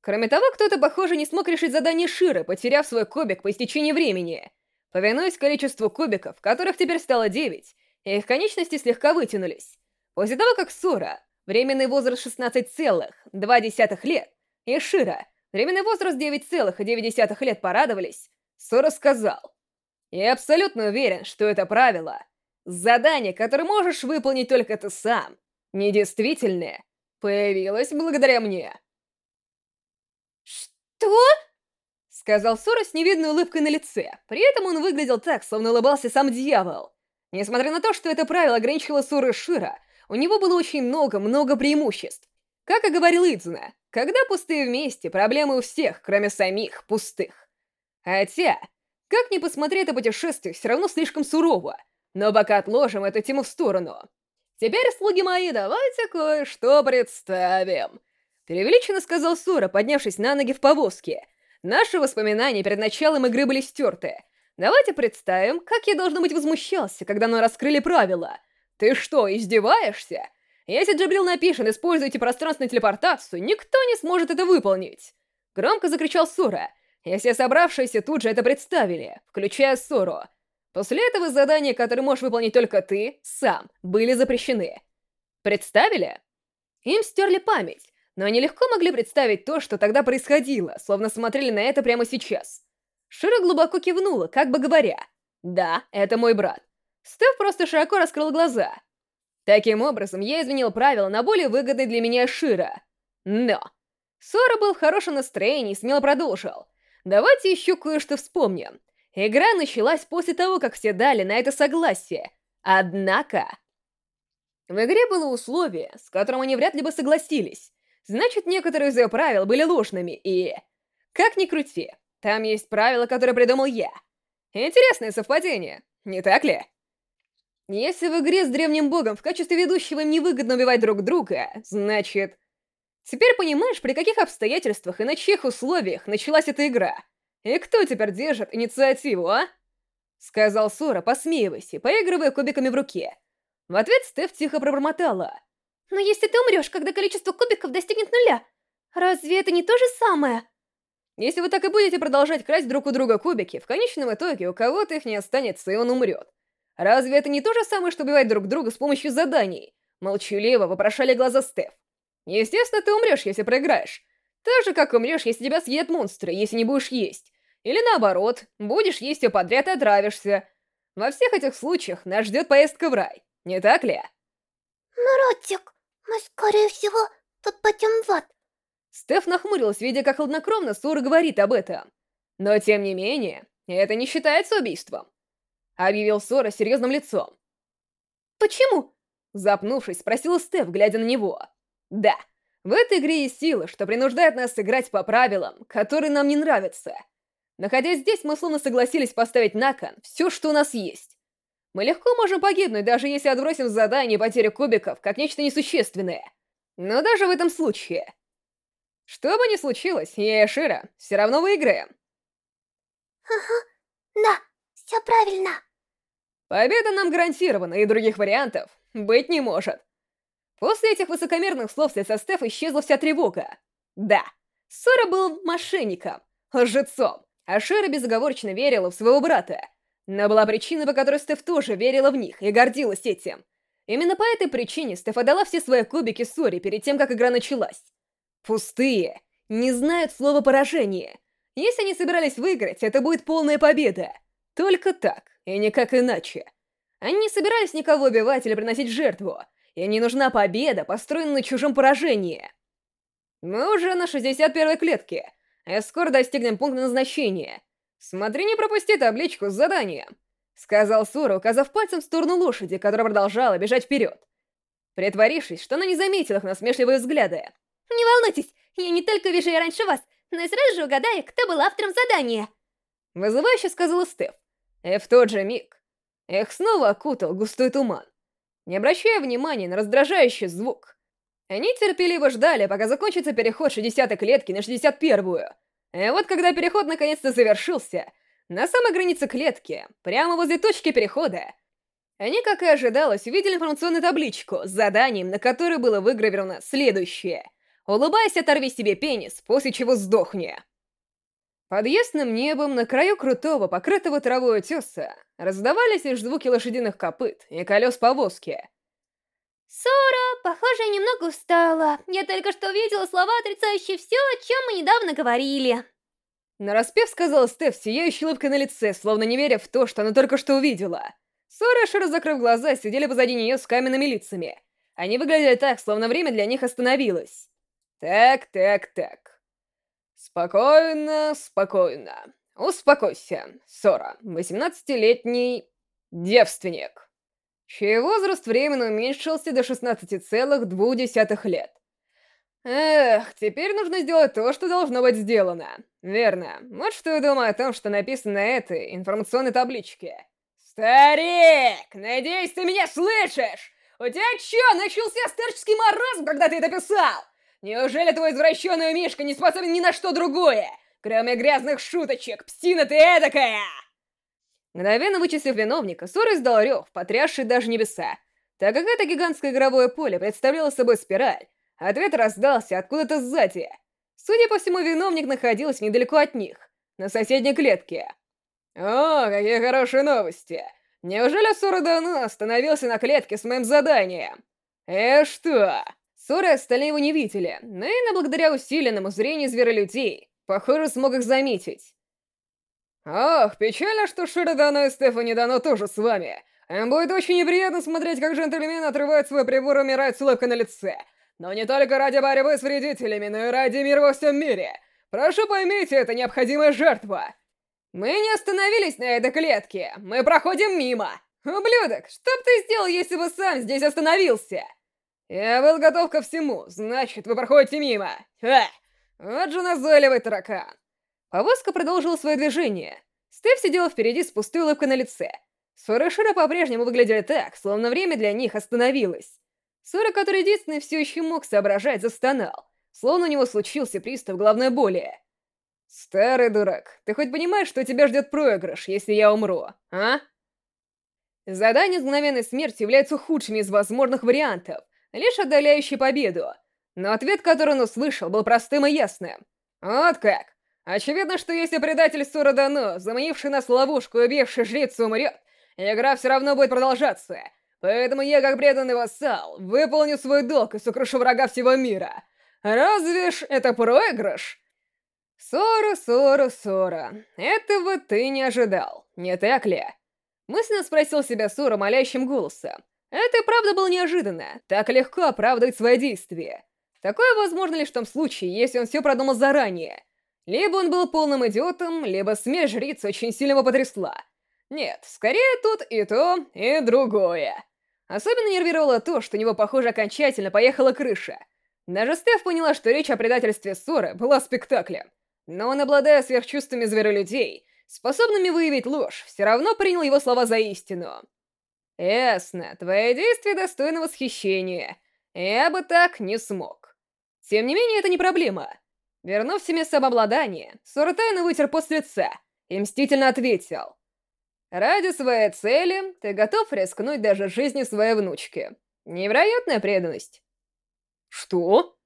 Кроме того, кто-то, похоже, не смог решить задание Ширы, потеряв свой кубик по истечении времени. Повинуясь количеству кубиков, которых теперь стало 9, их конечности слегка вытянулись. После того, как Сура, временный возраст 16,2 лет, и Шира, временный возраст 9,9 лет порадовались, Сура сказал, «Я абсолютно уверен, что это правило. Задание, которое можешь выполнить только ты сам, недействительное, появилось благодаря мне». «Что?» Сказал Сора с невидной улыбкой на лице. При этом он выглядел так, словно улыбался сам дьявол. Несмотря на то, что это правило ограничило Сора Шира, у него было очень много-много преимуществ. Как и говорил Идзуна, когда пустые вместе, проблемы у всех, кроме самих пустых. Хотя, как ни посмотри это путешествие, все равно слишком сурово. Но пока отложим эту тему в сторону. Теперь, слуги мои, давайте кое-что представим. Преувеличенно сказал Сура, поднявшись на ноги в повозке — Наши воспоминания перед началом игры были стерты. Давайте представим, как я, должно быть, возмущался, когда мы раскрыли правила. Ты что, издеваешься? Если Джабрил напишет «Используйте пространственную телепортацию», никто не сможет это выполнить. Громко закричал Сура. И все собравшиеся тут же это представили, включая Суру. После этого задания, которые можешь выполнить только ты, сам, были запрещены. Представили? Им стерли память, но они легко могли представить то, что тогда происходило, словно смотрели на это прямо сейчас. Шира глубоко кивнула, как бы говоря, «Да, это мой брат». Стеф просто широко раскрыл глаза. Таким образом, я изменил правила на более выгодный для меня Шира. Но... Сора был в хорошем настроении и смело продолжил. Давайте еще кое-что вспомним. Игра началась после того, как все дали на это согласие. Однако... В игре было условие, с которым они вряд ли бы согласились. Значит, некоторые из ее правил были ложными, и... Как ни крути, там есть правила, которые придумал я. Интересное совпадение, не так ли? Если в игре с древним богом в качестве ведущего им невыгодно убивать друг друга, значит... Теперь понимаешь, при каких обстоятельствах и на чьих условиях началась эта игра? И кто теперь держит инициативу, а? Сказал Сора, посмеиваясь и поигрывая кубиками в руке. В ответ Стеф тихо пробормотала. «Но если ты умрешь, когда количество кубиков достигнет нуля, разве это не то же самое?» Если вы так и будете продолжать красть друг у друга кубики, в конечном итоге у кого-то их не останется, и он умрет. Разве это не то же самое, что убивать друг друга с помощью заданий? Молчаливо вопрошали глаза Стеф. Естественно, ты умрешь, если проиграешь. Так же, как умрешь, если тебя съедят монстры, если не будешь есть. Или наоборот, будешь есть все подряд и отравишься. Во всех этих случаях нас ждет поездка в рай, не так ли? Мротик, мы, скорее всего, тут пойдем в ад. Стеф нахмурилась, видя, как хладнокровно Сура говорит об этом. Но, тем не менее, это не считается убийством. Объявил Сора серьезным лицом. «Почему?» Запнувшись, спросила Стеф, глядя на него. «Да, в этой игре есть сила, что принуждает нас сыграть по правилам, которые нам не нравятся. Находясь здесь, мы словно согласились поставить на кон все, что у нас есть. Мы легко можем погибнуть, даже если отбросим задание потери кубиков как нечто несущественное. Но даже в этом случае что бы ни случилось, я и Шира все равно выиграем. Ага, да, все правильно. Победа нам гарантирована, и других вариантов быть не может. После этих высокомерных слов с лица Стеф исчезла вся тревога. Да, Сора был мошенником, лжецом, а Шира безоговорочно верила в своего брата. Но была причина, по которой Стеф тоже верила в них и гордилась этим. Именно по этой причине Стеф отдала все свои кубики Соре перед тем, как игра началась. Пустые, не знают слова поражения. Если они собирались выиграть, это будет полная победа. Только так, и никак иначе. Они не собирались никого убивать или приносить жертву, и не нужна победа, построенная на чужом поражении. Мы уже на 61-й клетке, и скоро достигнем пункта назначения. Смотри, не пропусти табличку с заданием, сказал Сура, указав пальцем в сторону лошади, которая продолжала бежать вперед. Притворившись, что она не заметила их насмешливые взгляды, «Не волнуйтесь, я не только вижу ее раньше вас, но и сразу же угадаю, кто был автором задания!» Вызывающе сказала Стеф. И в тот же миг их снова окутал густой туман. Не обращая внимания на раздражающий звук, они терпеливо ждали, пока закончится переход 60-й клетки на 61-ю. И вот когда переход наконец-то завершился, на самой границе клетки, прямо возле точки перехода, они, как и ожидалось, увидели информационную табличку с заданием, на которой было выгравировано следующее — Улыбаясь, оторви себе пенис, после чего сдохни. Под ясным небом, на краю крутого, покрытого травой утеса, раздавались лишь звуки лошадиных копыт и колес повозки. «Сора, похоже, немного устала. Я только что увидела слова, отрицающие все, о чем мы недавно говорили». Нараспев сказала Стеф, сияющей улыбкой на лице, словно не веря в то, что она только что увидела. Сора, широко закрыв глаза, сидели позади нее с каменными лицами. Они выглядели так, словно время для них остановилось. Так, так, так. Спокойно, спокойно. Успокойся, Сора, 18-летний девственник, чей возраст временно уменьшился до 16,2 лет. Эх, теперь нужно сделать то, что должно быть сделано. Верно. Вот что я думаю о том, что написано на этой информационной табличке. Старик, надеюсь, ты меня слышишь? У тебя чё, начался старческий маразм, когда ты это писал? Неужели твой извращенный Мишка не способен ни на что другое, кроме грязных шуточек? Псина ты эдакая!» Мгновенно вычислив виновника, Сора издал рев, потрясший даже небеса. Так как это гигантское игровое поле представляло собой спираль, ответ раздался откуда-то сзади. Судя по всему, виновник находился недалеко от них, на соседней клетке. «О, какие хорошие новости! Неужели Сора давно остановился на клетке с моим заданием? И что?» Соры остальные его не видели, но именно благодаря усиленному зрению зверолюдей, похоже, смог их заметить. «Ох, печально, что Широдану и Стефани дано тоже с вами. Будет очень неприятно смотреть, как джентльмен отрывает свой прибор и умирает с улыбкой на лице. Но не только ради борьбы с вредителями, но и ради мира во всем мире. Прошу поймите, это необходимая жертва. Мы не остановились на этой клетке, мы проходим мимо. Ублюдок, что бы ты сделал, если бы сам здесь остановился? Я был готов ко всему, значит, вы проходите мимо. Ха! Вот же назойливый таракан. Повозка продолжила свое движение. Стеф сидела впереди с пустой улыбкой на лице. Сора и Шира по-прежнему выглядели так, словно время для них остановилось. Сора, который единственный все еще мог соображать, застонал, словно у него случился приступ головной боли. «Старый дурак, ты хоть понимаешь, что тебя ждет проигрыш, если я умру, а?» Задания с мгновенной смертью являются худшими из возможных вариантов, лишь отдаляющие победу. Но ответ, который он услышал, был простым и ясным. Вот как. Очевидно, что если предатель Сура Дано, заманивший нас в ловушку и убивший жрицу, умрет, Игра все равно будет продолжаться. Поэтому я, как преданный вассал, выполню свой долг и сокрушу врага всего мира. Разве ж это проигрыш? Сора, Сора, Сора, этого ты не ожидал, не так ли? Мысленно спросил себя Сора молящим голосом. Это правда было неожиданно, так легко оправдывать свои действия. Такое возможно лишь в том случае, если он все продумал заранее. Либо он был полным идиотом, либо смерть жрицы очень сильно его потрясла. Нет, скорее тут и то, и другое. Особенно нервировало то, что у него, похоже, окончательно поехала крыша. Даже Стеф поняла, что речь о предательстве Ссоры была спектаклем. Но он, обладая сверхчувствами зверолюдей, способными выявить ложь, все равно принял его слова за истину. «Ясно, твои действия достойны восхищения. Я бы так не смог. Тем не менее, это не проблема». Вернув себе самообладание, Сора тайно вытер пот лица и мстительно ответил. Ради своей цели ты готов рискнуть даже жизнью своей внучки. Невероятная преданность. Что?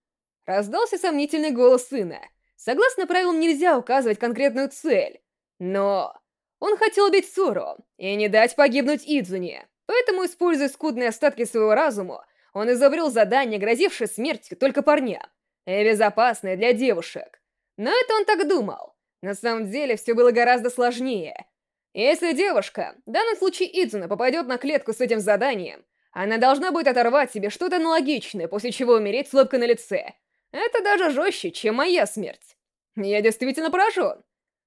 Раздался сомнительный голос сына. Согласно правилам, нельзя указывать конкретную цель. Но он хотел убить Суру и не дать погибнуть Идзуне. Поэтому, используя скудные остатки своего разума, он изобрел задание, грозившее смертью только парням, и безопасное для девушек. Но это он так думал. На самом деле все было гораздо сложнее — если девушка, в данном случае Идзуна, попадет на клетку с этим заданием, она должна будет оторвать себе что-то аналогичное, после чего умереть с улыбкой на лице. Это даже жестче, чем моя смерть. Я действительно поражен.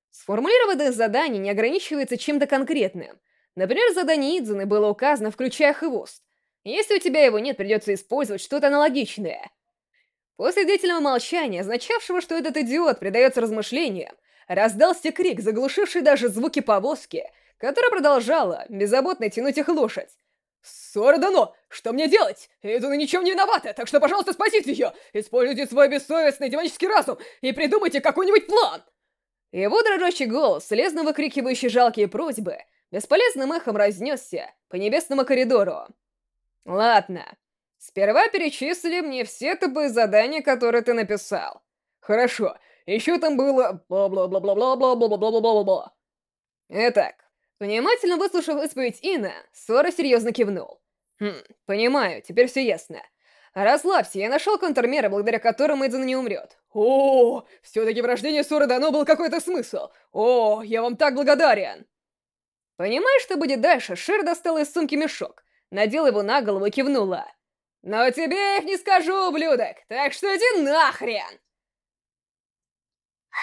Сформулированное задание не ограничивается чем-то конкретным. Например, задание Идзуны было указано, включая хвост. Если у тебя его нет, придется использовать что-то аналогичное. После длительного молчания, означавшего, что этот идиот предается размышлениям, раздался крик, заглушивший даже звуки повозки, которая продолжала беззаботно тянуть их лошадь. «Ссора дано! Что мне делать? Идуна ничем не виновата, так что, пожалуйста, спасите ее! Используйте свой бессовестный демонический разум и придумайте какой-нибудь план!» Его дрожащий голос, слезно выкрикивающий жалкие просьбы, бесполезным эхом разнесся по небесному коридору. «Ладно, сперва перечисли мне все тупые задания, которые ты написал. Хорошо, еще там было бла-бла-бла-бла-бла-бла-бла-бла-бла-бла-бла. Итак, внимательно выслушав исповедь Ина, Сора серьезно кивнул. Хм, понимаю, теперь все ясно. Расслабься, я нашел контрмеры, благодаря которым Эйдзен не умрет. О, все-таки в рождении Сора дано был какой-то смысл. О, я вам так благодарен. Понимаешь, что будет дальше, Шир достала из сумки мешок, надела его на голову и кивнула. Но тебе их не скажу, ублюдок, так что иди нахрен!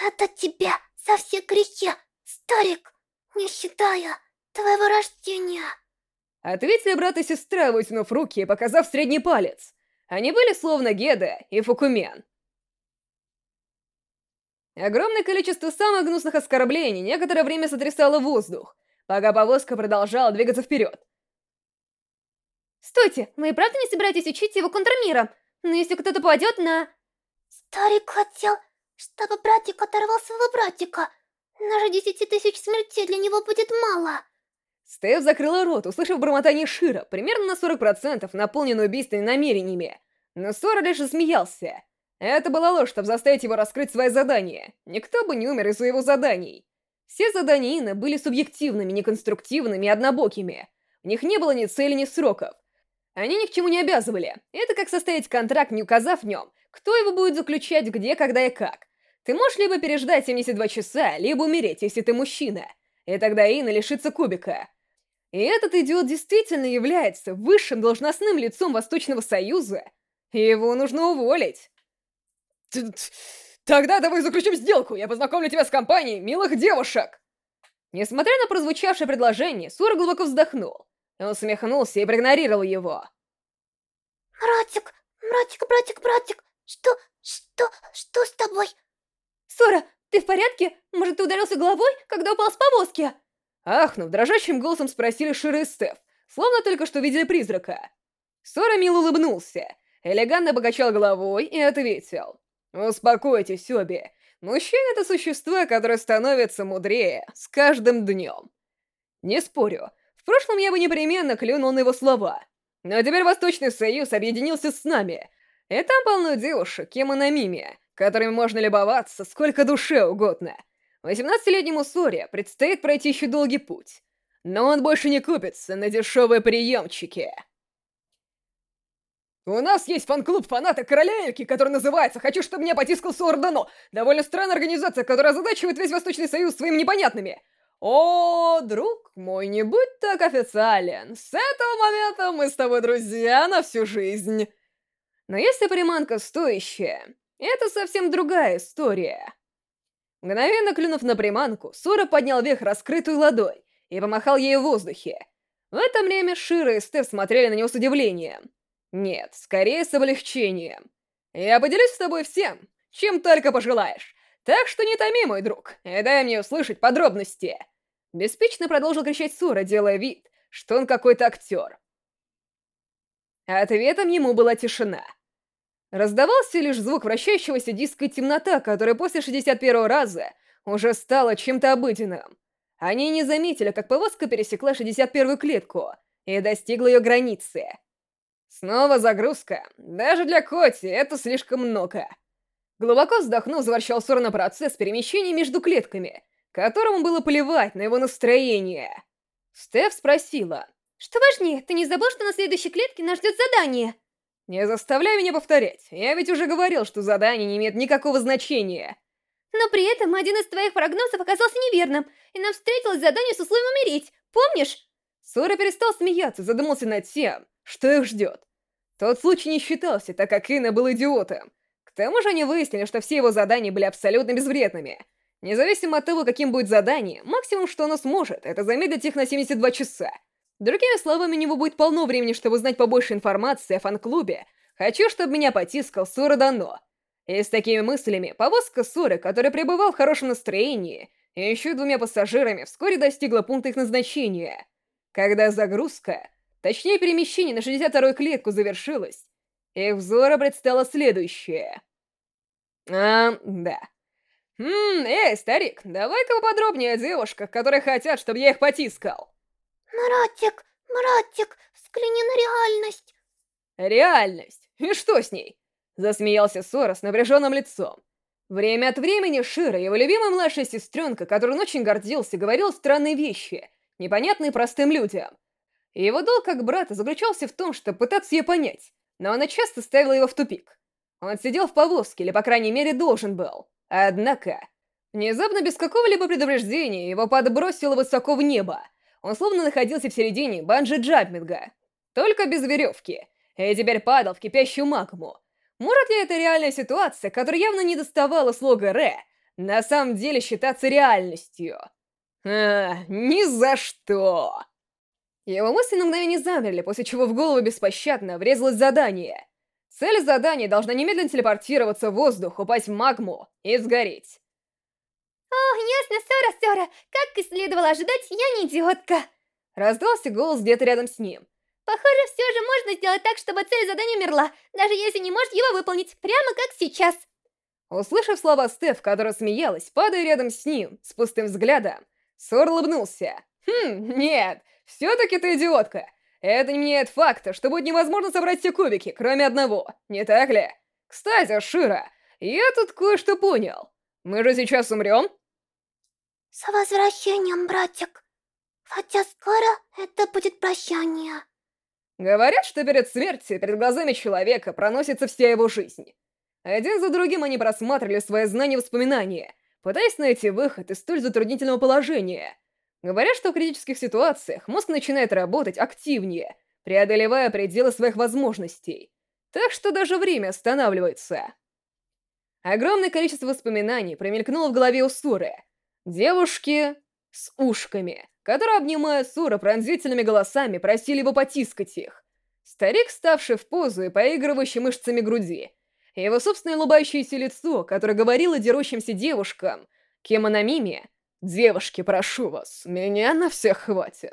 Это тебя за все грехи, старик, не считая твоего рождения. Ответили брат и сестра, вытянув руки и показав средний палец. Они были словно Геда и Фукумен. Огромное количество самых гнусных оскорблений некоторое время сотрясало воздух, пока повозка продолжала двигаться вперед. «Стойте, вы и правда не собираетесь учить его контрмиром? Но если кто-то попадет на...» Старик хотел чтобы братик оторвал своего братика. Даже десяти тысяч смертей для него будет мало. Стеф закрыла рот, услышав бормотание Шира, примерно на 40% наполненную убийственными намерениями. Но Сора лишь смеялся. Это была ложь, чтобы заставить его раскрыть свои задания. Никто бы не умер из-за его заданий. Все задания Ина были субъективными, неконструктивными и однобокими. У них не было ни цели, ни сроков. Они ни к чему не обязывали. Это как составить контракт, не указав в нем, кто его будет заключать, где, когда и как. Ты можешь либо переждать 72 часа, либо умереть, если ты мужчина. И тогда Ина лишится кубика. и этот идиот действительно является высшим должностным лицом Восточного Союза, его нужно уволить. Тогда давай заключим сделку, я познакомлю тебя с компанией милых девушек. Несмотря на прозвучавшее предложение, Сура глубоко вздохнул. Он усмехнулся и проигнорировал его. Братик, братик, братик, братик, что, что, что с тобой? Сора, ты в порядке? Может, ты ударился головой, когда упал с повозки? Ахнув, дрожащим голосом спросили Шира и Стеф, словно только что видели призрака. Сора мило улыбнулся, элегантно покачал головой и ответил. «Успокойтесь обе. Мужчины — это существа, которые становятся мудрее с каждым днем. Не спорю, в прошлом я бы непременно клюнул на его слова. Но теперь Восточный Союз объединился с нами, и там полно девушек, миме, которыми можно любоваться сколько душе угодно. 18-летнему Соре предстоит пройти еще долгий путь. Но он больше не купится на дешевые приемчики. У нас есть фан-клуб фаната Короля Эльки, который называется «Хочу, чтобы меня потискал Суордано». Довольно странная организация, которая озадачивает весь Восточный Союз своими непонятными. О, друг мой, не будь так официален. С этого момента мы с тобой друзья на всю жизнь. Но если приманка стоящая, это совсем другая история. Мгновенно клюнув на приманку, Сора поднял вверх раскрытую ладонь и помахал ею в воздухе. В это время Шира и Стеф смотрели на него с удивлением. Нет, скорее с облегчением. Я поделюсь с тобой всем, чем только пожелаешь. Так что не томи, мой друг, и дай мне услышать подробности. Беспечно продолжил кричать Сура, делая вид, что он какой-то актер. Ответом ему была тишина. Раздавался лишь звук вращающегося диска темнота, которая после 61 раза уже стала чем-то обыденным. Они не заметили, как повозка пересекла 61-ю клетку и достигла ее границы. Снова загрузка. Даже для Коти это слишком много. Глубоко вздохнув, заворчал Сор на процесс перемещения между клетками, которому было плевать на его настроение. Стеф спросила. «Что важнее, ты не забыл, что на следующей клетке нас ждет задание?» «Не заставляй меня повторять. Я ведь уже говорил, что задание не имеет никакого значения». «Но при этом один из твоих прогнозов оказался неверным, и нам встретилось задание с условием умереть. Помнишь?» Сора перестал смеяться, задумался над тем, что их ждет. Тот случай не считался, так как Ина был идиотом. К тому же они выяснили, что все его задания были абсолютно безвредными. Независимо от того, каким будет задание, максимум, что оно сможет, это замедлить их на 72 часа. Другими словами, у него будет полно времени, чтобы узнать побольше информации о фан-клубе. Хочу, чтобы меня потискал Сура Дано. И с такими мыслями, повозка Суры, который пребывал в хорошем настроении, и еще двумя пассажирами вскоре достигла пункта их назначения. Когда загрузка Точнее, перемещение на 62-ю клетку завершилось. Их взора предстало следующее. А, да. Хм, эй, старик, давай-ка поподробнее о девушках, которые хотят, чтобы я их потискал. Мратик, Мратик, взгляни на реальность. Реальность? И что с ней? Засмеялся Сора с напряженным лицом. Время от времени Шира, его любимая младшая сестренка, которой он очень гордился, говорил странные вещи, непонятные простым людям. И его долг как брата заключался в том, чтобы пытаться ее понять, но она часто ставила его в тупик. Он сидел в повозке, или, по крайней мере, должен был. Однако, внезапно, без какого-либо предупреждения, его подбросило высоко в небо. Он словно находился в середине банджи-джампинга, только без веревки, и теперь падал в кипящую магму. Может ли эта реальная ситуация, которая явно не доставала слога «ре», на самом деле считаться реальностью? А, ни за что! Его мысли на мгновение замерли, после чего в голову беспощадно врезалось задание. Цель задания должна немедленно телепортироваться в воздух, упасть в магму и сгореть. «О, ясно, Сора, Сора, как и следовало ожидать, я не идиотка!» Раздался голос где-то рядом с ним. «Похоже, все же можно сделать так, чтобы цель задания умерла, даже если не может его выполнить, прямо как сейчас!» Услышав слова Стеф, которая смеялась, падая рядом с ним, с пустым взглядом, Сор улыбнулся. «Хм, нет, все-таки ты идиотка. Это не меняет факта, что будет невозможно собрать все кубики, кроме одного, не так ли? Кстати, Шира, я тут кое-что понял. Мы же сейчас умрем? С возвращением, братик. Хотя скоро это будет прощание. Говорят, что перед смертью перед глазами человека проносится вся его жизнь. Один за другим они просматривали свои знания и воспоминания, пытаясь найти выход из столь затруднительного положения — Говорят, что в критических ситуациях мозг начинает работать активнее, преодолевая пределы своих возможностей. Так что даже время останавливается. Огромное количество воспоминаний промелькнуло в голове у Суры. Девушки с ушками, которые, обнимая Сура пронзительными голосами, просили его потискать их. Старик, ставший в позу и поигрывающий мышцами груди. Его собственное улыбающееся лицо, которое говорило дерущимся девушкам, кем она миме, «Девушки, прошу вас, меня на всех хватит».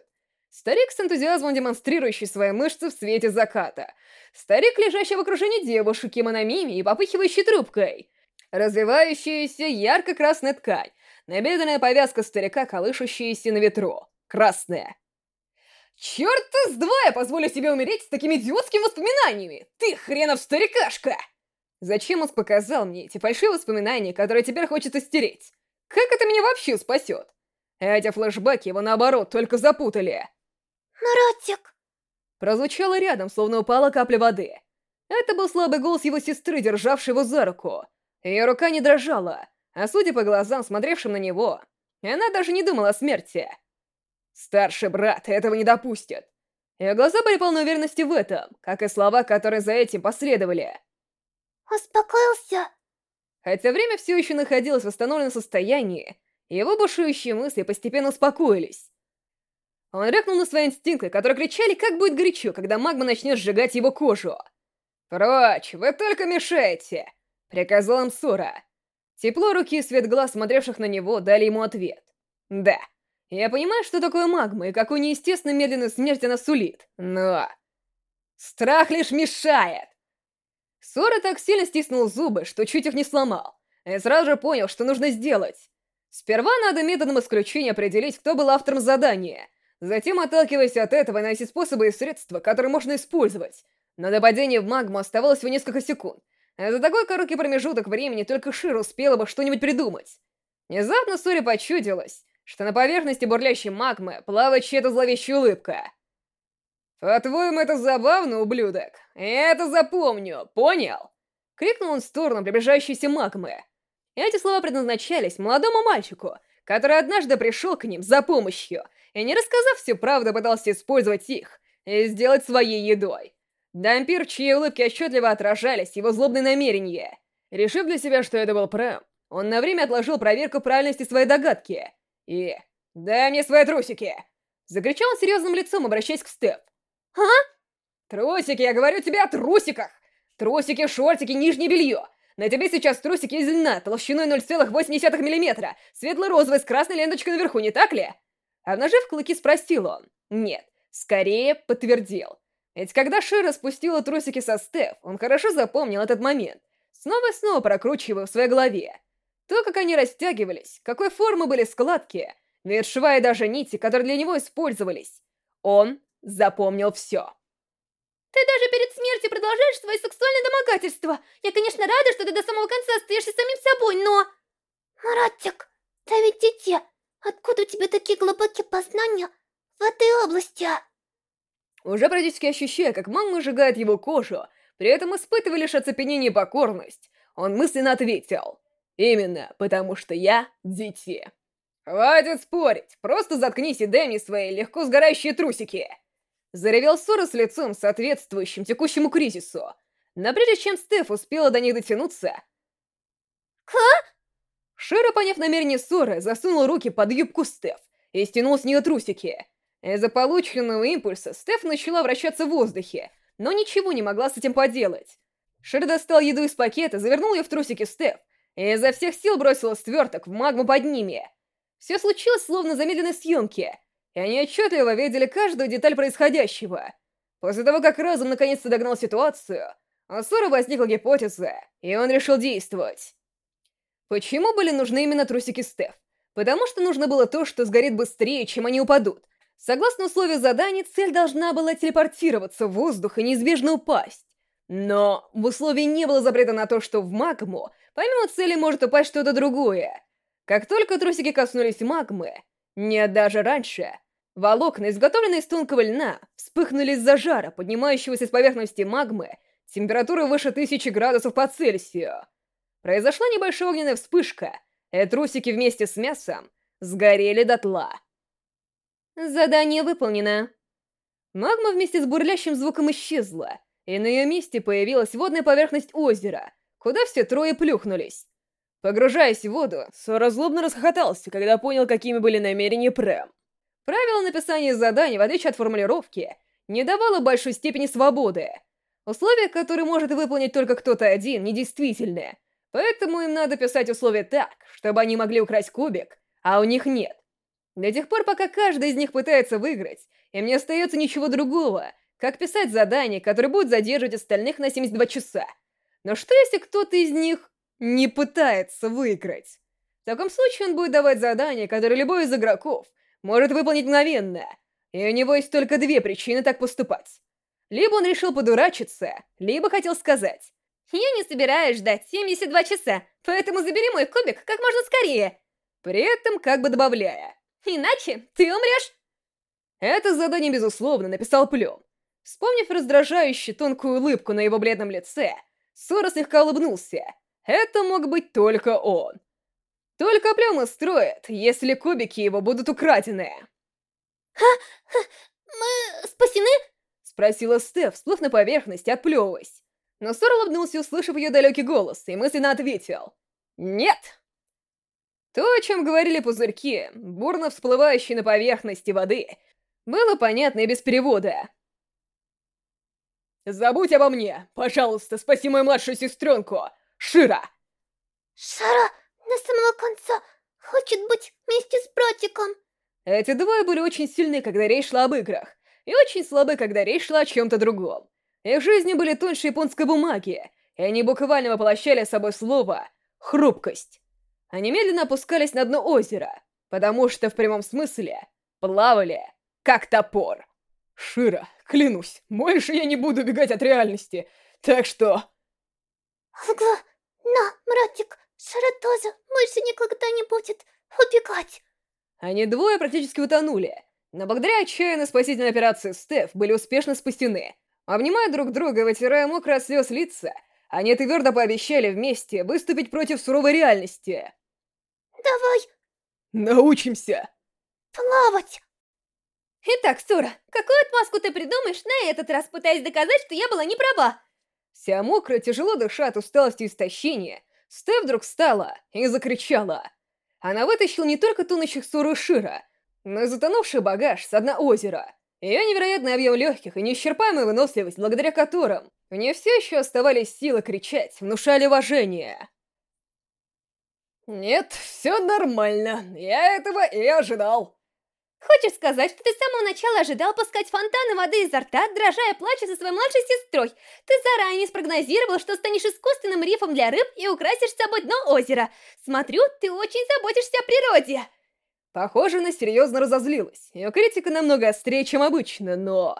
Старик с энтузиазмом демонстрирующий свои мышцы в свете заката. Старик, лежащий в окружении девушек, кимономими и попыхивающий трубкой. Развивающаяся ярко-красная ткань. Набедренная повязка старика, колышущаяся на ветру. Красная. Черт с два я позволю себе умереть с такими идиотскими воспоминаниями! Ты хренов старикашка! Зачем он показал мне эти фальшивые воспоминания, которые теперь хочется стереть? Как это меня вообще спасет? Эти флешбеки его наоборот только запутали. Маратик! Прозвучало рядом, словно упала капля воды. Это был слабый голос его сестры, державший его за руку. Ее рука не дрожала, а судя по глазам, смотревшим на него, она даже не думала о смерти. Старший брат этого не допустит. Ее глаза были полны уверенности в этом, как и слова, которые за этим последовали. Успокоился? Хотя время все еще находилось в восстановленном состоянии, его бушующие мысли постепенно успокоились. Он рыкнул на свои инстинкты, которые кричали, как будет горячо, когда магма начнет сжигать его кожу. «Прочь, вы только мешаете!» — приказал им Сура. Тепло руки и свет глаз, смотревших на него, дали ему ответ. «Да, я понимаю, что такое магма и какую неестественно медленную смерть она сулит, но... Страх лишь мешает!» Сора так сильно стиснул зубы, что чуть их не сломал, и сразу же понял, что нужно сделать. Сперва надо методом исключения определить, кто был автором задания — Затем, отталкиваясь от этого, найти способы и средства, которые можно использовать. Но до падения в магму оставалось всего несколько секунд. А за такой короткий промежуток времени только Шир успела бы что-нибудь придумать. Внезапно Сури почудилось, что на поверхности бурлящей магмы плавает чья-то зловещая улыбка. «По-твоему, это забавно, ублюдок? Это запомню, понял?» Крикнул он в сторону приближающейся магмы. Эти слова предназначались молодому мальчику, который однажды пришел к ним за помощью — и, не рассказав всю правду, пытался использовать их и сделать своей едой. Дампир, чьи улыбки отчетливо отражались его злобные намерения. Решив для себя, что это был Прэм, он на время отложил проверку правильности своей догадки. И... «Дай мне свои трусики!» Закричал серьезным лицом, обращаясь к Степ. «А?» «Трусики, я говорю тебе о трусиках! Трусики, шортики, нижнее белье! На тебе сейчас трусики из льна, толщиной 0,8 мм, светло-розовый с красной ленточкой наверху, не так ли?» Обнажив клыки, спросил он. Нет, скорее подтвердил. Ведь когда Шира спустила трусики со Стеф, он хорошо запомнил этот момент, снова и снова прокручивая в своей голове. То, как они растягивались, какой формы были складки, ведь шва и даже нити, которые для него использовались. Он запомнил все. Ты даже перед смертью продолжаешь свои сексуальные домогательства. Я, конечно, рада, что ты до самого конца остаешься самим собой, но... Маратик, ты ведь дитя. Откуда у тебя такие глубокие познания в этой области? Уже практически ощущая, как мама сжигает его кожу, при этом испытывая лишь оцепенение и покорность, он мысленно ответил. Именно, потому что я дитя. «Хватит спорить, просто заткнись и дай мне свои легко сгорающие трусики!» Заревел Сора с лицом, соответствующим текущему кризису. Но прежде чем Стеф успела до них дотянуться... «Ка?» Широ, поняв намерение ссоры, засунул руки под юбку Стеф и стянул с нее трусики. Из-за полученного импульса Стеф начала вращаться в воздухе, но ничего не могла с этим поделать. Шир достал еду из пакета, завернул ее в трусики Стеф и изо всех сил бросил сверток в магму под ними. Все случилось словно замедленной съемки, и они отчетливо видели каждую деталь происходящего. После того, как разум наконец-то догнал ситуацию, у возникла гипотеза, и он решил действовать. Почему были нужны именно трусики Стеф? Потому что нужно было то, что сгорит быстрее, чем они упадут. Согласно условию задания, цель должна была телепортироваться в воздух и неизбежно упасть. Но в условии не было запрета на то, что в магму, помимо цели, может упасть что-то другое. Как только трусики коснулись магмы, нет, даже раньше, волокна, изготовленные из тонкого льна, вспыхнули из-за жара, поднимающегося с поверхности магмы, температуры выше тысячи градусов по Цельсию. Произошла небольшая огненная вспышка, и трусики вместе с мясом сгорели дотла. Задание выполнено. Магма вместе с бурлящим звуком исчезла, и на ее месте появилась водная поверхность озера, куда все трое плюхнулись. Погружаясь в воду, Сора злобно расхохотался, когда понял, какими были намерения Прэм. Правило написания заданий, в отличие от формулировки, не давало большой степени свободы. Условия, которые может выполнить только кто-то один, недействительны, поэтому им надо писать условия так, чтобы они могли украсть кубик, а у них нет. До тех пор, пока каждый из них пытается выиграть, им не остается ничего другого, как писать задание, которое будет задерживать остальных на 72 часа. Но что если кто-то из них не пытается выиграть? В таком случае он будет давать задание, которое любой из игроков может выполнить мгновенно, и у него есть только две причины так поступать. Либо он решил подурачиться, либо хотел сказать «Я не собираюсь ждать 72 часа, поэтому забери мой кубик как можно скорее», при этом как бы добавляя Иначе ты умрешь!» Это задание, безусловно, написал Плем. Вспомнив раздражающую тонкую улыбку на его бледном лице, Сора слегка улыбнулся. Это мог быть только он. Только Плем устроит, если кубики его будут украдены. «Ха, ха, мы спасены?» Спросила Стеф, всплыв на поверхность отплевываясь. Но Сор улыбнулся, услышав ее далекий голос, и мысленно ответил. «Нет!» То, о чем говорили пузырьки, бурно всплывающие на поверхности воды, было понятно и без перевода. «Забудь обо мне! Пожалуйста, спаси мою младшую сестренку! Шира!» «Шара до самого конца хочет быть вместе с братиком!» Эти двое были очень сильны, когда речь шла об играх, и очень слабы, когда речь шла о чем-то другом. Их жизни были тоньше японской бумаги, и они буквально воплощали собой слово «хрупкость». Они медленно опускались на дно озера, потому что в прямом смысле плавали, как топор. Шира, клянусь, больше я не буду убегать от реальности, так что... Ага, на, братик, Шира тоже больше никогда не будет убегать. Они двое практически утонули, но благодаря отчаянной спасительной операции Стеф были успешно спасены. Обнимая друг друга и вытирая мокрые от слез лица, они твердо пообещали вместе выступить против суровой реальности. Давай... Научимся! Плавать! Итак, Сура, какую отмазку ты придумаешь на этот раз, пытаясь доказать, что я была не права? Вся мокрая, тяжело дыша от усталости и истощения, Стеф вдруг встала и закричала. Она вытащила не только тонущих Суру Шира, но и затонувший багаж с дна озера. Ее невероятный объем легких и неисчерпаемая выносливость, благодаря которым у нее все еще оставались силы кричать, внушали уважение. Нет, все нормально. Я этого и ожидал. Хочешь сказать, что ты с самого начала ожидал пускать фонтаны воды изо рта, дрожа и плача со своей младшей сестрой? Ты заранее спрогнозировал, что станешь искусственным рифом для рыб и украсишь с собой дно озера. Смотрю, ты очень заботишься о природе. Похоже, она серьезно разозлилась. Ее критика намного острее, чем обычно, но...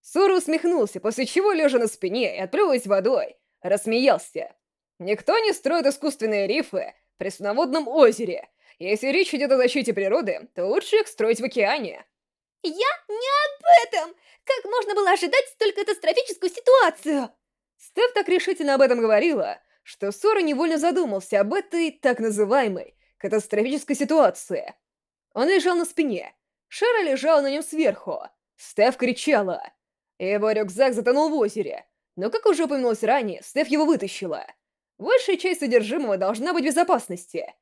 Суру усмехнулся, после чего, лежа на спине и отплевываясь водой, рассмеялся. Никто не строит искусственные рифы, пресноводном озере. Если речь идет о защите природы, то лучше их строить в океане. Я не об этом! Как можно было ожидать столь катастрофическую ситуацию? Стеф так решительно об этом говорила, что Сора невольно задумался об этой так называемой катастрофической ситуации. Он лежал на спине, Шара лежала на нем сверху. Стеф кричала. Его рюкзак затонул в озере, но, как уже упомянулось ранее, Стеф его вытащила. Большая часть содержимого должна быть в безопасности.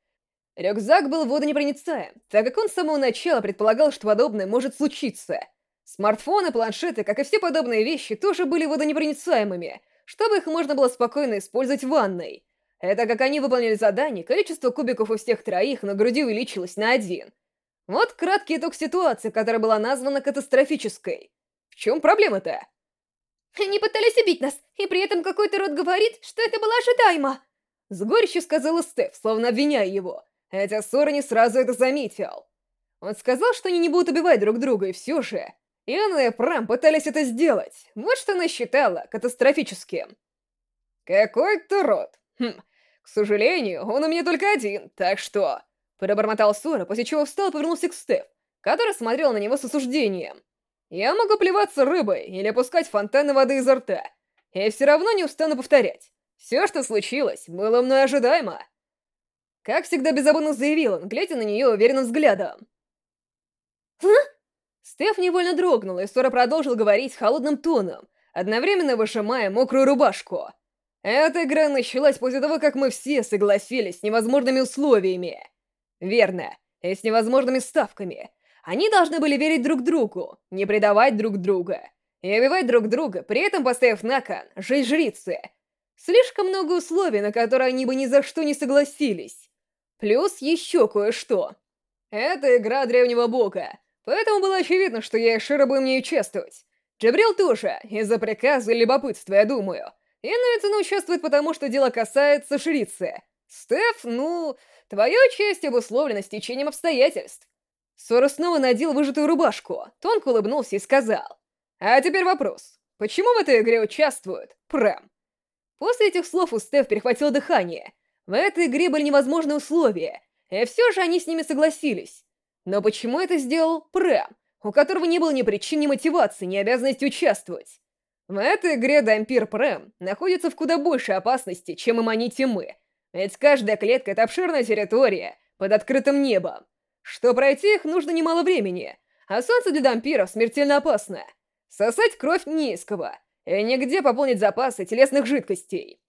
Рюкзак был водонепроницаем, так как он с самого начала предполагал, что подобное может случиться. Смартфоны, планшеты, как и все подобные вещи, тоже были водонепроницаемыми, чтобы их можно было спокойно использовать в ванной. Это как они выполнили задание, количество кубиков у всех троих на груди увеличилось на один. Вот краткий итог ситуации, которая была названа катастрофической. В чем проблема-то? Они пытались убить нас, и при этом какой-то род говорит, что это было ожидаемо. С горечью сказала Стеф, словно обвиняя его. Хотя Сора не сразу это заметил. Он сказал, что они не будут убивать друг друга, и все же... Иоанна и Прам пытались это сделать. Вот что она считала катастрофическим. Какой-то род. Хм, к сожалению, он у меня только один, так что... Пробормотал Сора, после чего встал и повернулся к Стеф, который смотрел на него с осуждением. Я могу плеваться рыбой или пускать фонтаны воды изо рта. И все равно не устану повторять. Все, что случилось, было мной ожидаемо. Как всегда беззаботно заявил он, глядя на нее уверенным взглядом. А? Стеф невольно дрогнула, и Сора продолжил говорить холодным тоном, одновременно выжимая мокрую рубашку. Эта игра началась после того, как мы все согласились с невозможными условиями. Верно, и с невозможными ставками. Они должны были верить друг другу, не предавать друг друга, и убивать друг друга, при этом поставив на кон жизнь жрицы. Слишком много условий, на которые они бы ни за что не согласились. Плюс еще кое-что. Это игра древнего бога, поэтому было очевидно, что я и Шира будем в ней участвовать. Джабрил тоже, из-за приказа и любопытства, я думаю. И Найтон участвует потому, что дело касается жрицы. Стеф, ну, твое участие обусловлено стечением обстоятельств. Сора снова надел выжатую рубашку, тонко улыбнулся и сказал. А теперь вопрос. Почему в этой игре участвует Прэм? После этих слов у Стеф перехватило дыхание. В этой игре были невозможные условия, и все же они с ними согласились. Но почему это сделал Прэм, у которого не было ни причин, ни мотивации, ни обязанности участвовать? В этой игре Дампир Прэм находится в куда большей опасности, чем и Манити мы. Ведь каждая клетка — это обширная территория под открытым небом. Что пройти их нужно немало времени, а солнце для дампиров смертельно опасно. Сосать кровь низкого, и нигде пополнить запасы телесных жидкостей.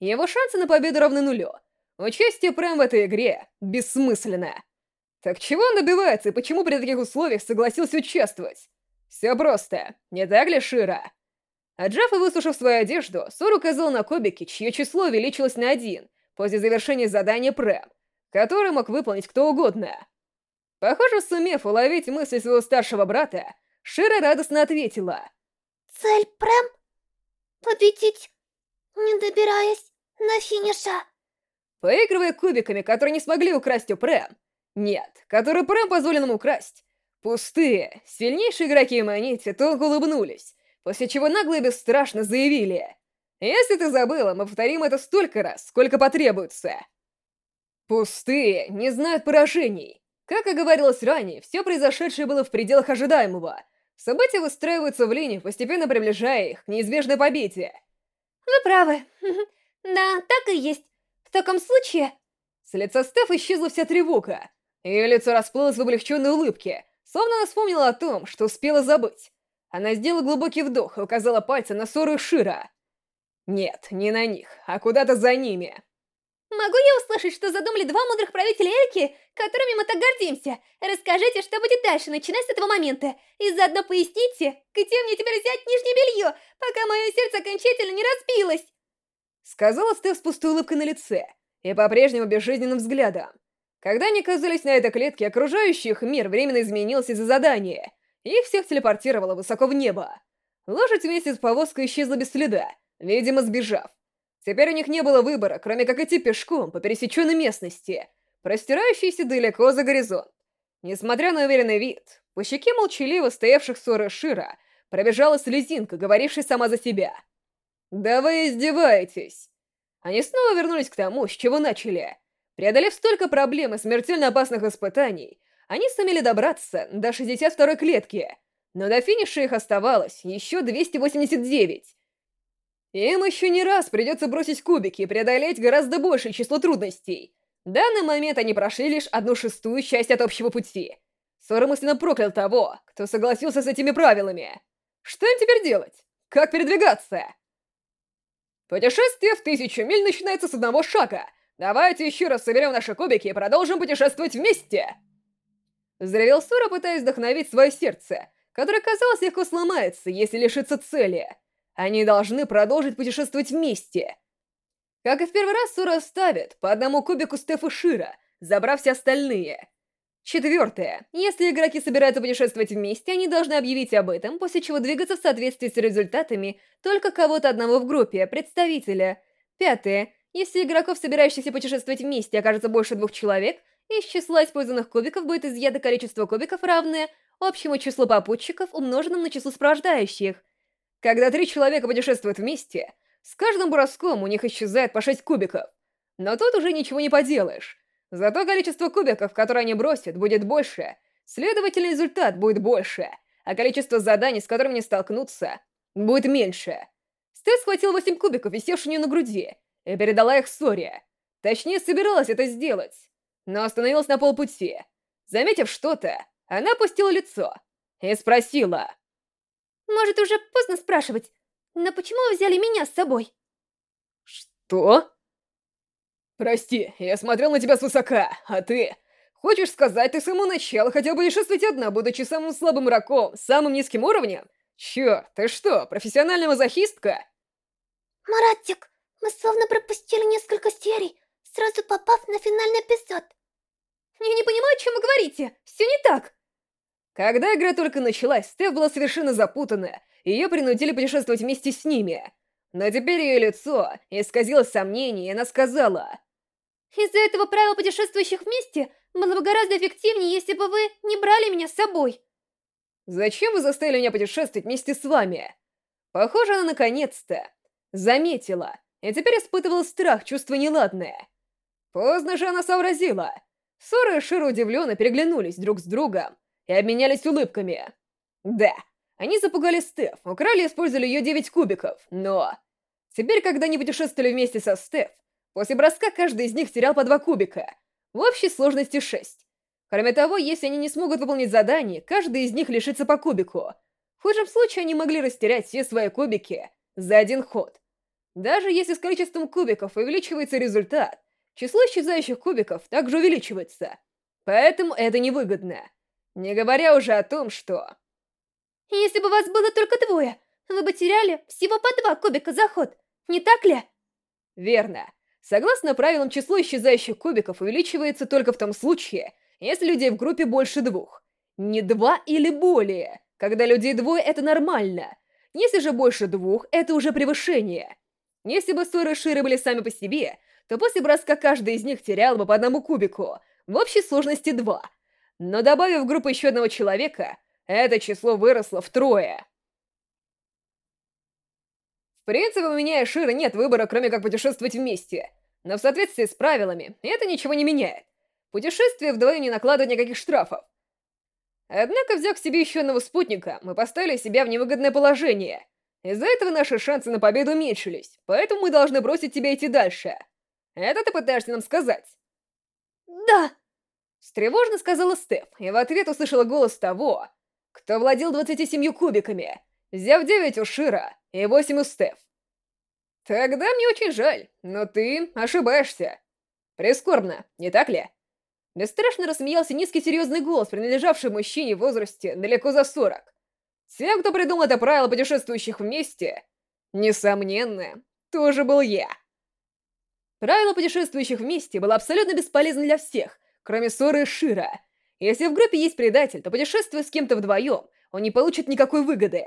Его шансы на победу равны нулю. Участие Прэм в этой игре бессмысленно. Так чего он добивается и почему при таких условиях согласился участвовать? Все просто, не так ли, Шира? Отжав и высушив свою одежду, Сор указал на кубики, чье число увеличилось на один после завершения задания Прэм, который мог выполнить кто угодно. Похоже, сумев уловить мысли своего старшего брата, Шира радостно ответила. «Цель Прэм? Победить, не добираясь на финиша». Поигрывая кубиками, которые не смогли украсть у Прэм, нет, которые Прэм позволено им украсть, пустые, сильнейшие игроки Манити только улыбнулись, после чего нагло и бесстрашно заявили «Если ты забыла, мы повторим это столько раз, сколько потребуется». Пустые не знают поражений. Как и говорилось ранее, все произошедшее было в пределах ожидаемого. События выстраиваются в линии, постепенно приближая их к неизбежной победе. Вы правы. Да, так и есть. В таком случае... С лица Стеф исчезла вся тревога. Ее лицо расплылось в облегченной улыбке, словно она вспомнила о том, что успела забыть. Она сделала глубокий вдох и указала пальцем на Сору и Шира. Нет, не на них, а куда-то за ними. Могу я услышать, что задумали два мудрых правителя Эльки, которыми мы так гордимся? Расскажите, что будет дальше, начиная с этого момента. И заодно поясните, где мне теперь взять нижнее белье, пока мое сердце окончательно не разбилось? Сказала Стеф с пустой улыбкой на лице и по-прежнему безжизненным взглядом. Когда они оказались на этой клетке, окружающий их мир временно изменился из-за задания — их всех телепортировало высоко в небо. Лошадь вместе с повозкой исчезла без следа, видимо, сбежав. Теперь у них не было выбора, кроме как идти пешком по пересеченной местности, простирающейся далеко за горизонт. Несмотря на уверенный вид, по щеке молчаливо стоявших ссоры Шира пробежала слезинка, говорившая сама за себя. «Да вы издеваетесь!» Они снова вернулись к тому, с чего начали. Преодолев столько проблем и смертельно опасных испытаний, они сумели добраться до 62-й клетки, но до финиша их оставалось еще 289. Им еще не раз придется бросить кубики и преодолеть гораздо большее число трудностей. В данный момент они прошли лишь одну шестую часть от общего пути. Сора мысленно проклял того, кто согласился с этими правилами. Что им теперь делать? Как передвигаться? Путешествие в тысячу миль начинается с одного шага. Давайте еще раз соберем наши кубики и продолжим путешествовать вместе. Взревел Сура, пытаясь вдохновить свое сердце, которое, казалось, легко сломается, если лишится цели. Они должны продолжить путешествовать вместе. Как и в первый раз, Сура ставит по одному кубику Стефа Шира, забрав все остальные. Четвертое. Если игроки собираются путешествовать вместе, они должны объявить об этом, после чего двигаться в соответствии с результатами только кого-то одного в группе, представителя. Пятое. Если игроков, собирающихся путешествовать вместе, окажется больше двух человек, из числа использованных кубиков будет изъято количество кубиков, равное общему числу попутчиков, умноженным на число сопровождающих. Когда три человека путешествуют вместе, с каждым броском у них исчезает по шесть кубиков. Но тут уже ничего не поделаешь. Зато количество кубиков, которые они бросят, будет больше, следовательно, результат будет больше, а количество заданий, с которыми они столкнутся, будет меньше. Стэс схватил восемь кубиков, висевших у нее на груди, и передала их Соре. Точнее, собиралась это сделать но остановилась на полпути. Заметив что-то, она опустила лицо. и спросила. Может, уже поздно спрашивать, но почему вы взяли меня с собой? Что? Прости, я смотрел на тебя свысока, а ты... Хочешь сказать, ты с самого начала хотел путешествовать одна, будучи самым слабым раком, самым низким уровнем? Чёрт, ты что, профессиональная мазохистка? Маратик, мы словно пропустили несколько серий, сразу попав на финальный эпизод. Я не понимаю, о чем вы говорите. Все не так. Когда игра только началась, Стеф была совершенно запутана, и ее принудили путешествовать вместе с ними. Но теперь ее лицо исказилось сомнение, и она сказала... Из-за этого правила путешествующих вместе было бы гораздо эффективнее, если бы вы не брали меня с собой. Зачем вы заставили меня путешествовать вместе с вами? Похоже, она наконец-то заметила, и теперь испытывала страх, чувство неладное. Поздно же она сообразила. Сора и Шира удивленно переглянулись друг с другом и обменялись улыбками. Да, они запугали Стеф, украли и использовали ее девять кубиков, но... Теперь, когда они путешествовали вместе со Стеф, после броска каждый из них терял по два кубика, в общей сложности шесть. Кроме того, если они не смогут выполнить задание, каждый из них лишится по кубику. В худшем случае они могли растерять все свои кубики за один ход. Даже если с количеством кубиков увеличивается результат, число исчезающих кубиков также увеличивается. Поэтому это невыгодно. Не говоря уже о том, что... Если бы вас было только двое, вы бы теряли всего по два кубика за ход, не так ли? Верно. Согласно правилам, число исчезающих кубиков увеличивается только в том случае, если людей в группе больше двух. Не два или более. Когда людей двое, это нормально. Если же больше двух, это уже превышение. Если бы Сора и были сами по себе, то после броска каждый из них терял бы по одному кубику, в общей сложности два. Но добавив в группу еще одного человека, это число выросло втрое. В принципе, у меня и Шира нет выбора, кроме как путешествовать вместе. Но в соответствии с правилами, это ничего не меняет. Путешествие вдвоем не накладывает никаких штрафов. Однако, взяв к себе еще одного спутника, мы поставили себя в невыгодное положение — из-за этого наши шансы на победу уменьшились, поэтому мы должны бросить тебя идти дальше. Это ты пытаешься нам сказать? Да. Встревожно сказала Стеф, и в ответ услышала голос того, кто владел 27 кубиками, взяв 9 у Шира и 8 у Стеф. Тогда мне очень жаль, но ты ошибаешься. Прискорбно, не так ли? Бесстрашно рассмеялся низкий серьезный голос, принадлежавший мужчине в возрасте далеко за 40. Тем, кто придумал это правило путешествующих вместе, несомненно, тоже был я. Правило путешествующих вместе было абсолютно бесполезно для всех, кроме Соры и Шира. Если в группе есть предатель, то путешествуя с кем-то вдвоем, он не получит никакой выгоды.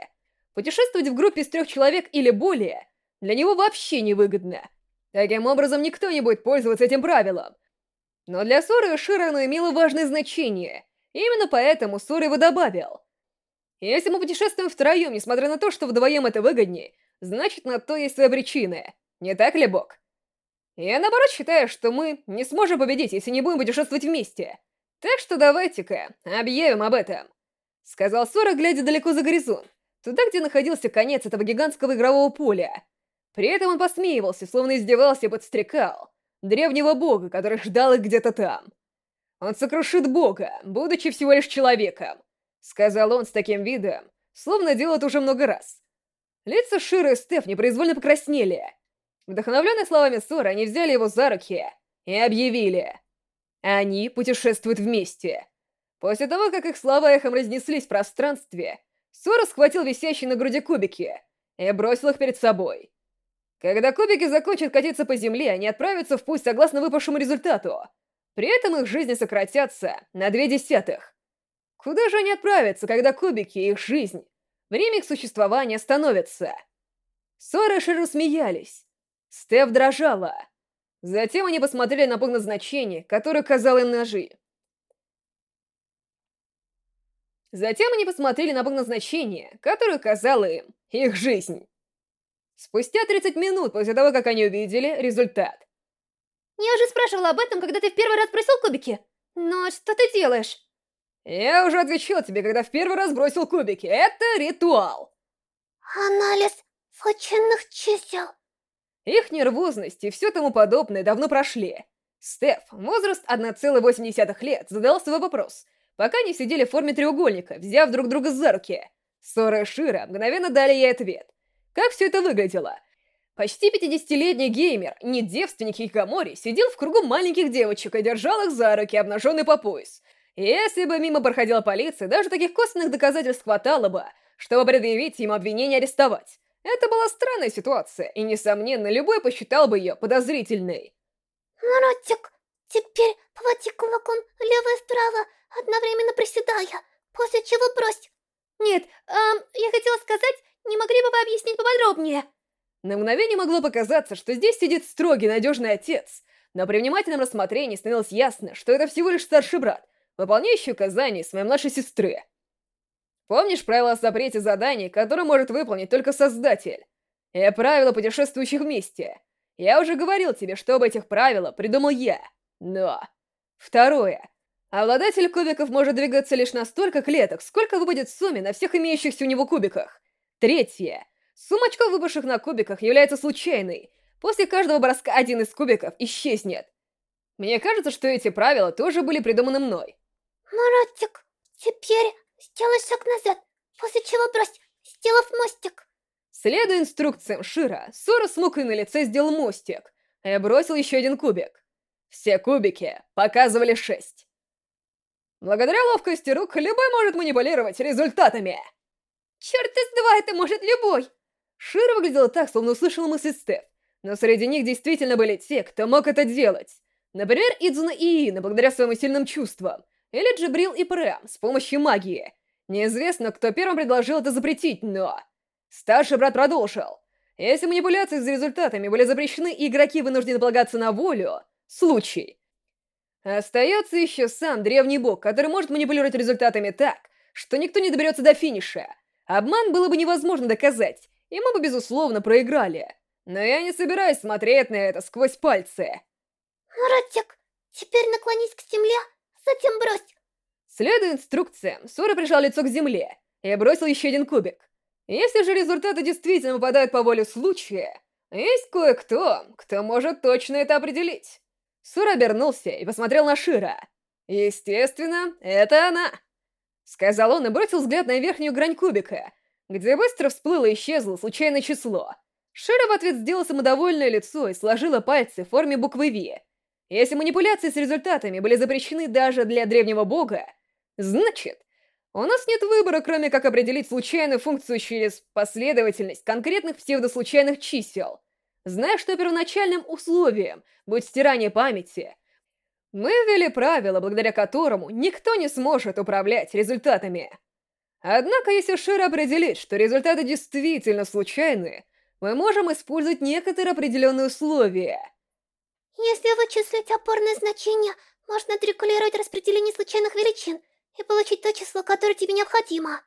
Путешествовать в группе из трех человек или более для него вообще невыгодно. Таким образом, никто не будет пользоваться этим правилом. Но для Соры и Шира оно имело важное значение. Именно поэтому Сора его добавил — если мы путешествуем втроем, несмотря на то, что вдвоем это выгоднее, значит, на то есть своя причина. Не так ли, Бог? Я, наоборот, считаю, что мы не сможем победить, если не будем путешествовать вместе. Так что давайте-ка объявим об этом. Сказал Сора, глядя далеко за горизонт, туда, где находился конец этого гигантского игрового поля. При этом он посмеивался, словно издевался и подстрекал древнего бога, который ждал их где-то там. Он сокрушит бога, будучи всего лишь человеком. Сказал он с таким видом, словно делал это уже много раз. Лица Шира и Стеф непроизвольно покраснели. Вдохновленные словами Сора, они взяли его за руки и объявили. Они путешествуют вместе. После того, как их слова эхом разнеслись в пространстве, Сора схватил висящие на груди кубики и бросил их перед собой. Когда кубики закончат катиться по земле, они отправятся в путь согласно выпавшему результату. При этом их жизни сократятся на две десятых. Куда же они отправятся, когда кубики — их жизнь? Время их существования становится. Сора и Ширу смеялись. Стеф дрожала. Затем они посмотрели на пункт назначения, который указал им ножи. Затем они посмотрели на пункт назначения, который указал им их жизнь. Спустя 30 минут после того, как они увидели результат. Я уже спрашивала об этом, когда ты в первый раз бросил кубики. Но что ты делаешь? Я уже отвечал тебе, когда в первый раз бросил кубики. Это ритуал. Анализ случайных чисел. Их нервозность и все тому подобное давно прошли. Стеф, возраст 1,8 лет, задал свой вопрос, пока они сидели в форме треугольника, взяв друг друга за руки. Сора и Шира мгновенно дали ей ответ. Как все это выглядело? Почти 50-летний геймер, не девственник Хикамори, сидел в кругу маленьких девочек и держал их за руки, обнаженный по пояс. Если бы мимо проходила полиция, даже таких косвенных доказательств хватало бы, чтобы предъявить ему обвинение арестовать. Это была странная ситуация, и, несомненно, любой посчитал бы ее подозрительной. Маротик, теперь поводи кулаком лево-вправо, одновременно приседая, после чего брось. Нет, эм, я хотела сказать, не могли бы вы объяснить поподробнее? На мгновение могло показаться, что здесь сидит строгий, надежный отец, но при внимательном рассмотрении становилось ясно, что это всего лишь старший брат, выполняющий указания своей младшей сестры. Помнишь правила о запрете заданий, которые может выполнить только Создатель? И правила путешествующих вместе? Я уже говорил тебе, что об этих правилах придумал я. Но... Второе. Обладатель кубиков может двигаться лишь на столько клеток, сколько выпадет в сумме на всех имеющихся у него кубиках. Третье. Сумма очков, выпавших на кубиках, является случайной. После каждого броска один из кубиков исчезнет. Мне кажется, что эти правила тоже были придуманы мной. Маратик, теперь сделай шаг назад, после чего брось, сделав мостик. Следуя инструкциям Шира, Сора с мукой на лице сделал мостик и бросил еще один кубик. Все кубики показывали шесть. Благодаря ловкости рук, любой может манипулировать результатами. Черт из два, это может любой! Шира выглядела так, словно услышала мысли Стеф. Но среди них действительно были те, кто мог это делать. Например, Идзуна и Иина, благодаря своим сильным чувствам. Или Джибрил и Прэм, с помощью магии. Неизвестно, кто первым предложил это запретить, но... Старший брат продолжил. Если манипуляции с результатами были запрещены и игроки вынуждены полагаться на волю, случай. Остается еще сам древний бог, который может манипулировать результатами так, что никто не доберется до финиша. Обман было бы невозможно доказать, и мы бы, безусловно, проиграли. Но я не собираюсь смотреть на это сквозь пальцы. Маратик, теперь наклонись к земле, затем брось. Следуя инструкциям, Сора прижал лицо к земле и бросил еще один кубик. Если же результаты действительно выпадают по воле случая, есть кое-кто, кто может точно это определить. Сура обернулся и посмотрел на Шира. Естественно, это она. Сказал он и бросил взгляд на верхнюю грань кубика, где быстро всплыло и исчезло случайное число. Шира в ответ сделала самодовольное лицо и сложила пальцы в форме буквы «Ви». Если манипуляции с результатами были запрещены даже для древнего бога, значит, у нас нет выбора, кроме как определить случайную функцию через последовательность конкретных псевдослучайных чисел. Зная, что первоначальным условием будет стирание памяти, мы ввели правило, благодаря которому никто не сможет управлять результатами. Однако, если Шир определит, что результаты действительно случайны, мы можем использовать некоторые определенные условия. Если вычислить опорное значение, можно отрегулировать распределение случайных величин и получить то число, которое тебе необходимо.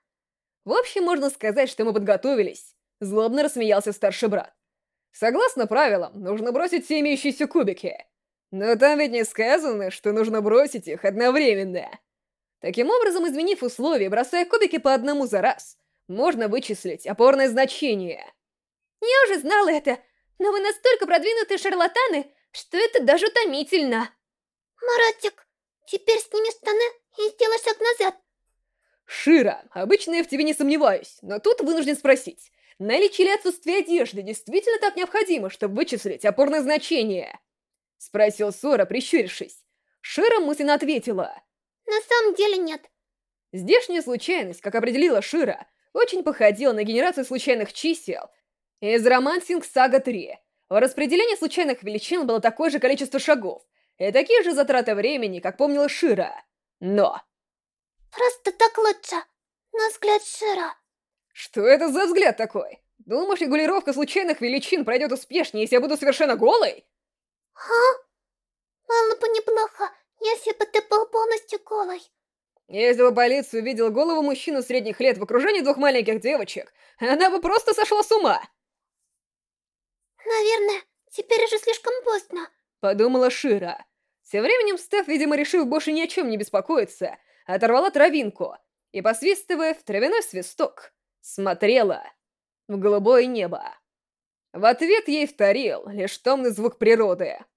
В общем, можно сказать, что мы подготовились. Злобно рассмеялся старший брат. Согласно правилам, нужно бросить все имеющиеся кубики. Но там ведь не сказано, что нужно бросить их одновременно. Таким образом, изменив условия, бросая кубики по одному за раз, можно вычислить опорное значение. Я уже знала это, но вы настолько продвинутые шарлатаны, что это даже утомительно. Маратик, теперь сними штаны и сделай шаг назад. Шира, обычно я в тебе не сомневаюсь, но тут вынужден спросить. Наличие или отсутствие одежды действительно так необходимо, чтобы вычислить опорное значение? Спросил Сора, прищурившись. Шира мысленно ответила. На самом деле нет. Здешняя случайность, как определила Шира, очень походила на генерацию случайных чисел из Романсинг Сага 3. В распределении случайных величин было такое же количество шагов и такие же затраты времени, как помнила Шира. Но... Просто так лучше. На взгляд Шира. Что это за взгляд такой? Думаешь, регулировка случайных величин пройдет успешнее, если я буду совершенно голой? А? Было бы неплохо, если бы ты был полностью голой. Если бы полиция увидела голову мужчины средних лет в окружении двух маленьких девочек, она бы просто сошла с ума. Наверное, теперь уже слишком поздно. Подумала Шира. Тем временем Стеф, видимо, решив больше ни о чем не беспокоиться, оторвала травинку и, посвистывая в травяной свисток, смотрела в голубое небо. В ответ ей вторил лишь томный звук природы —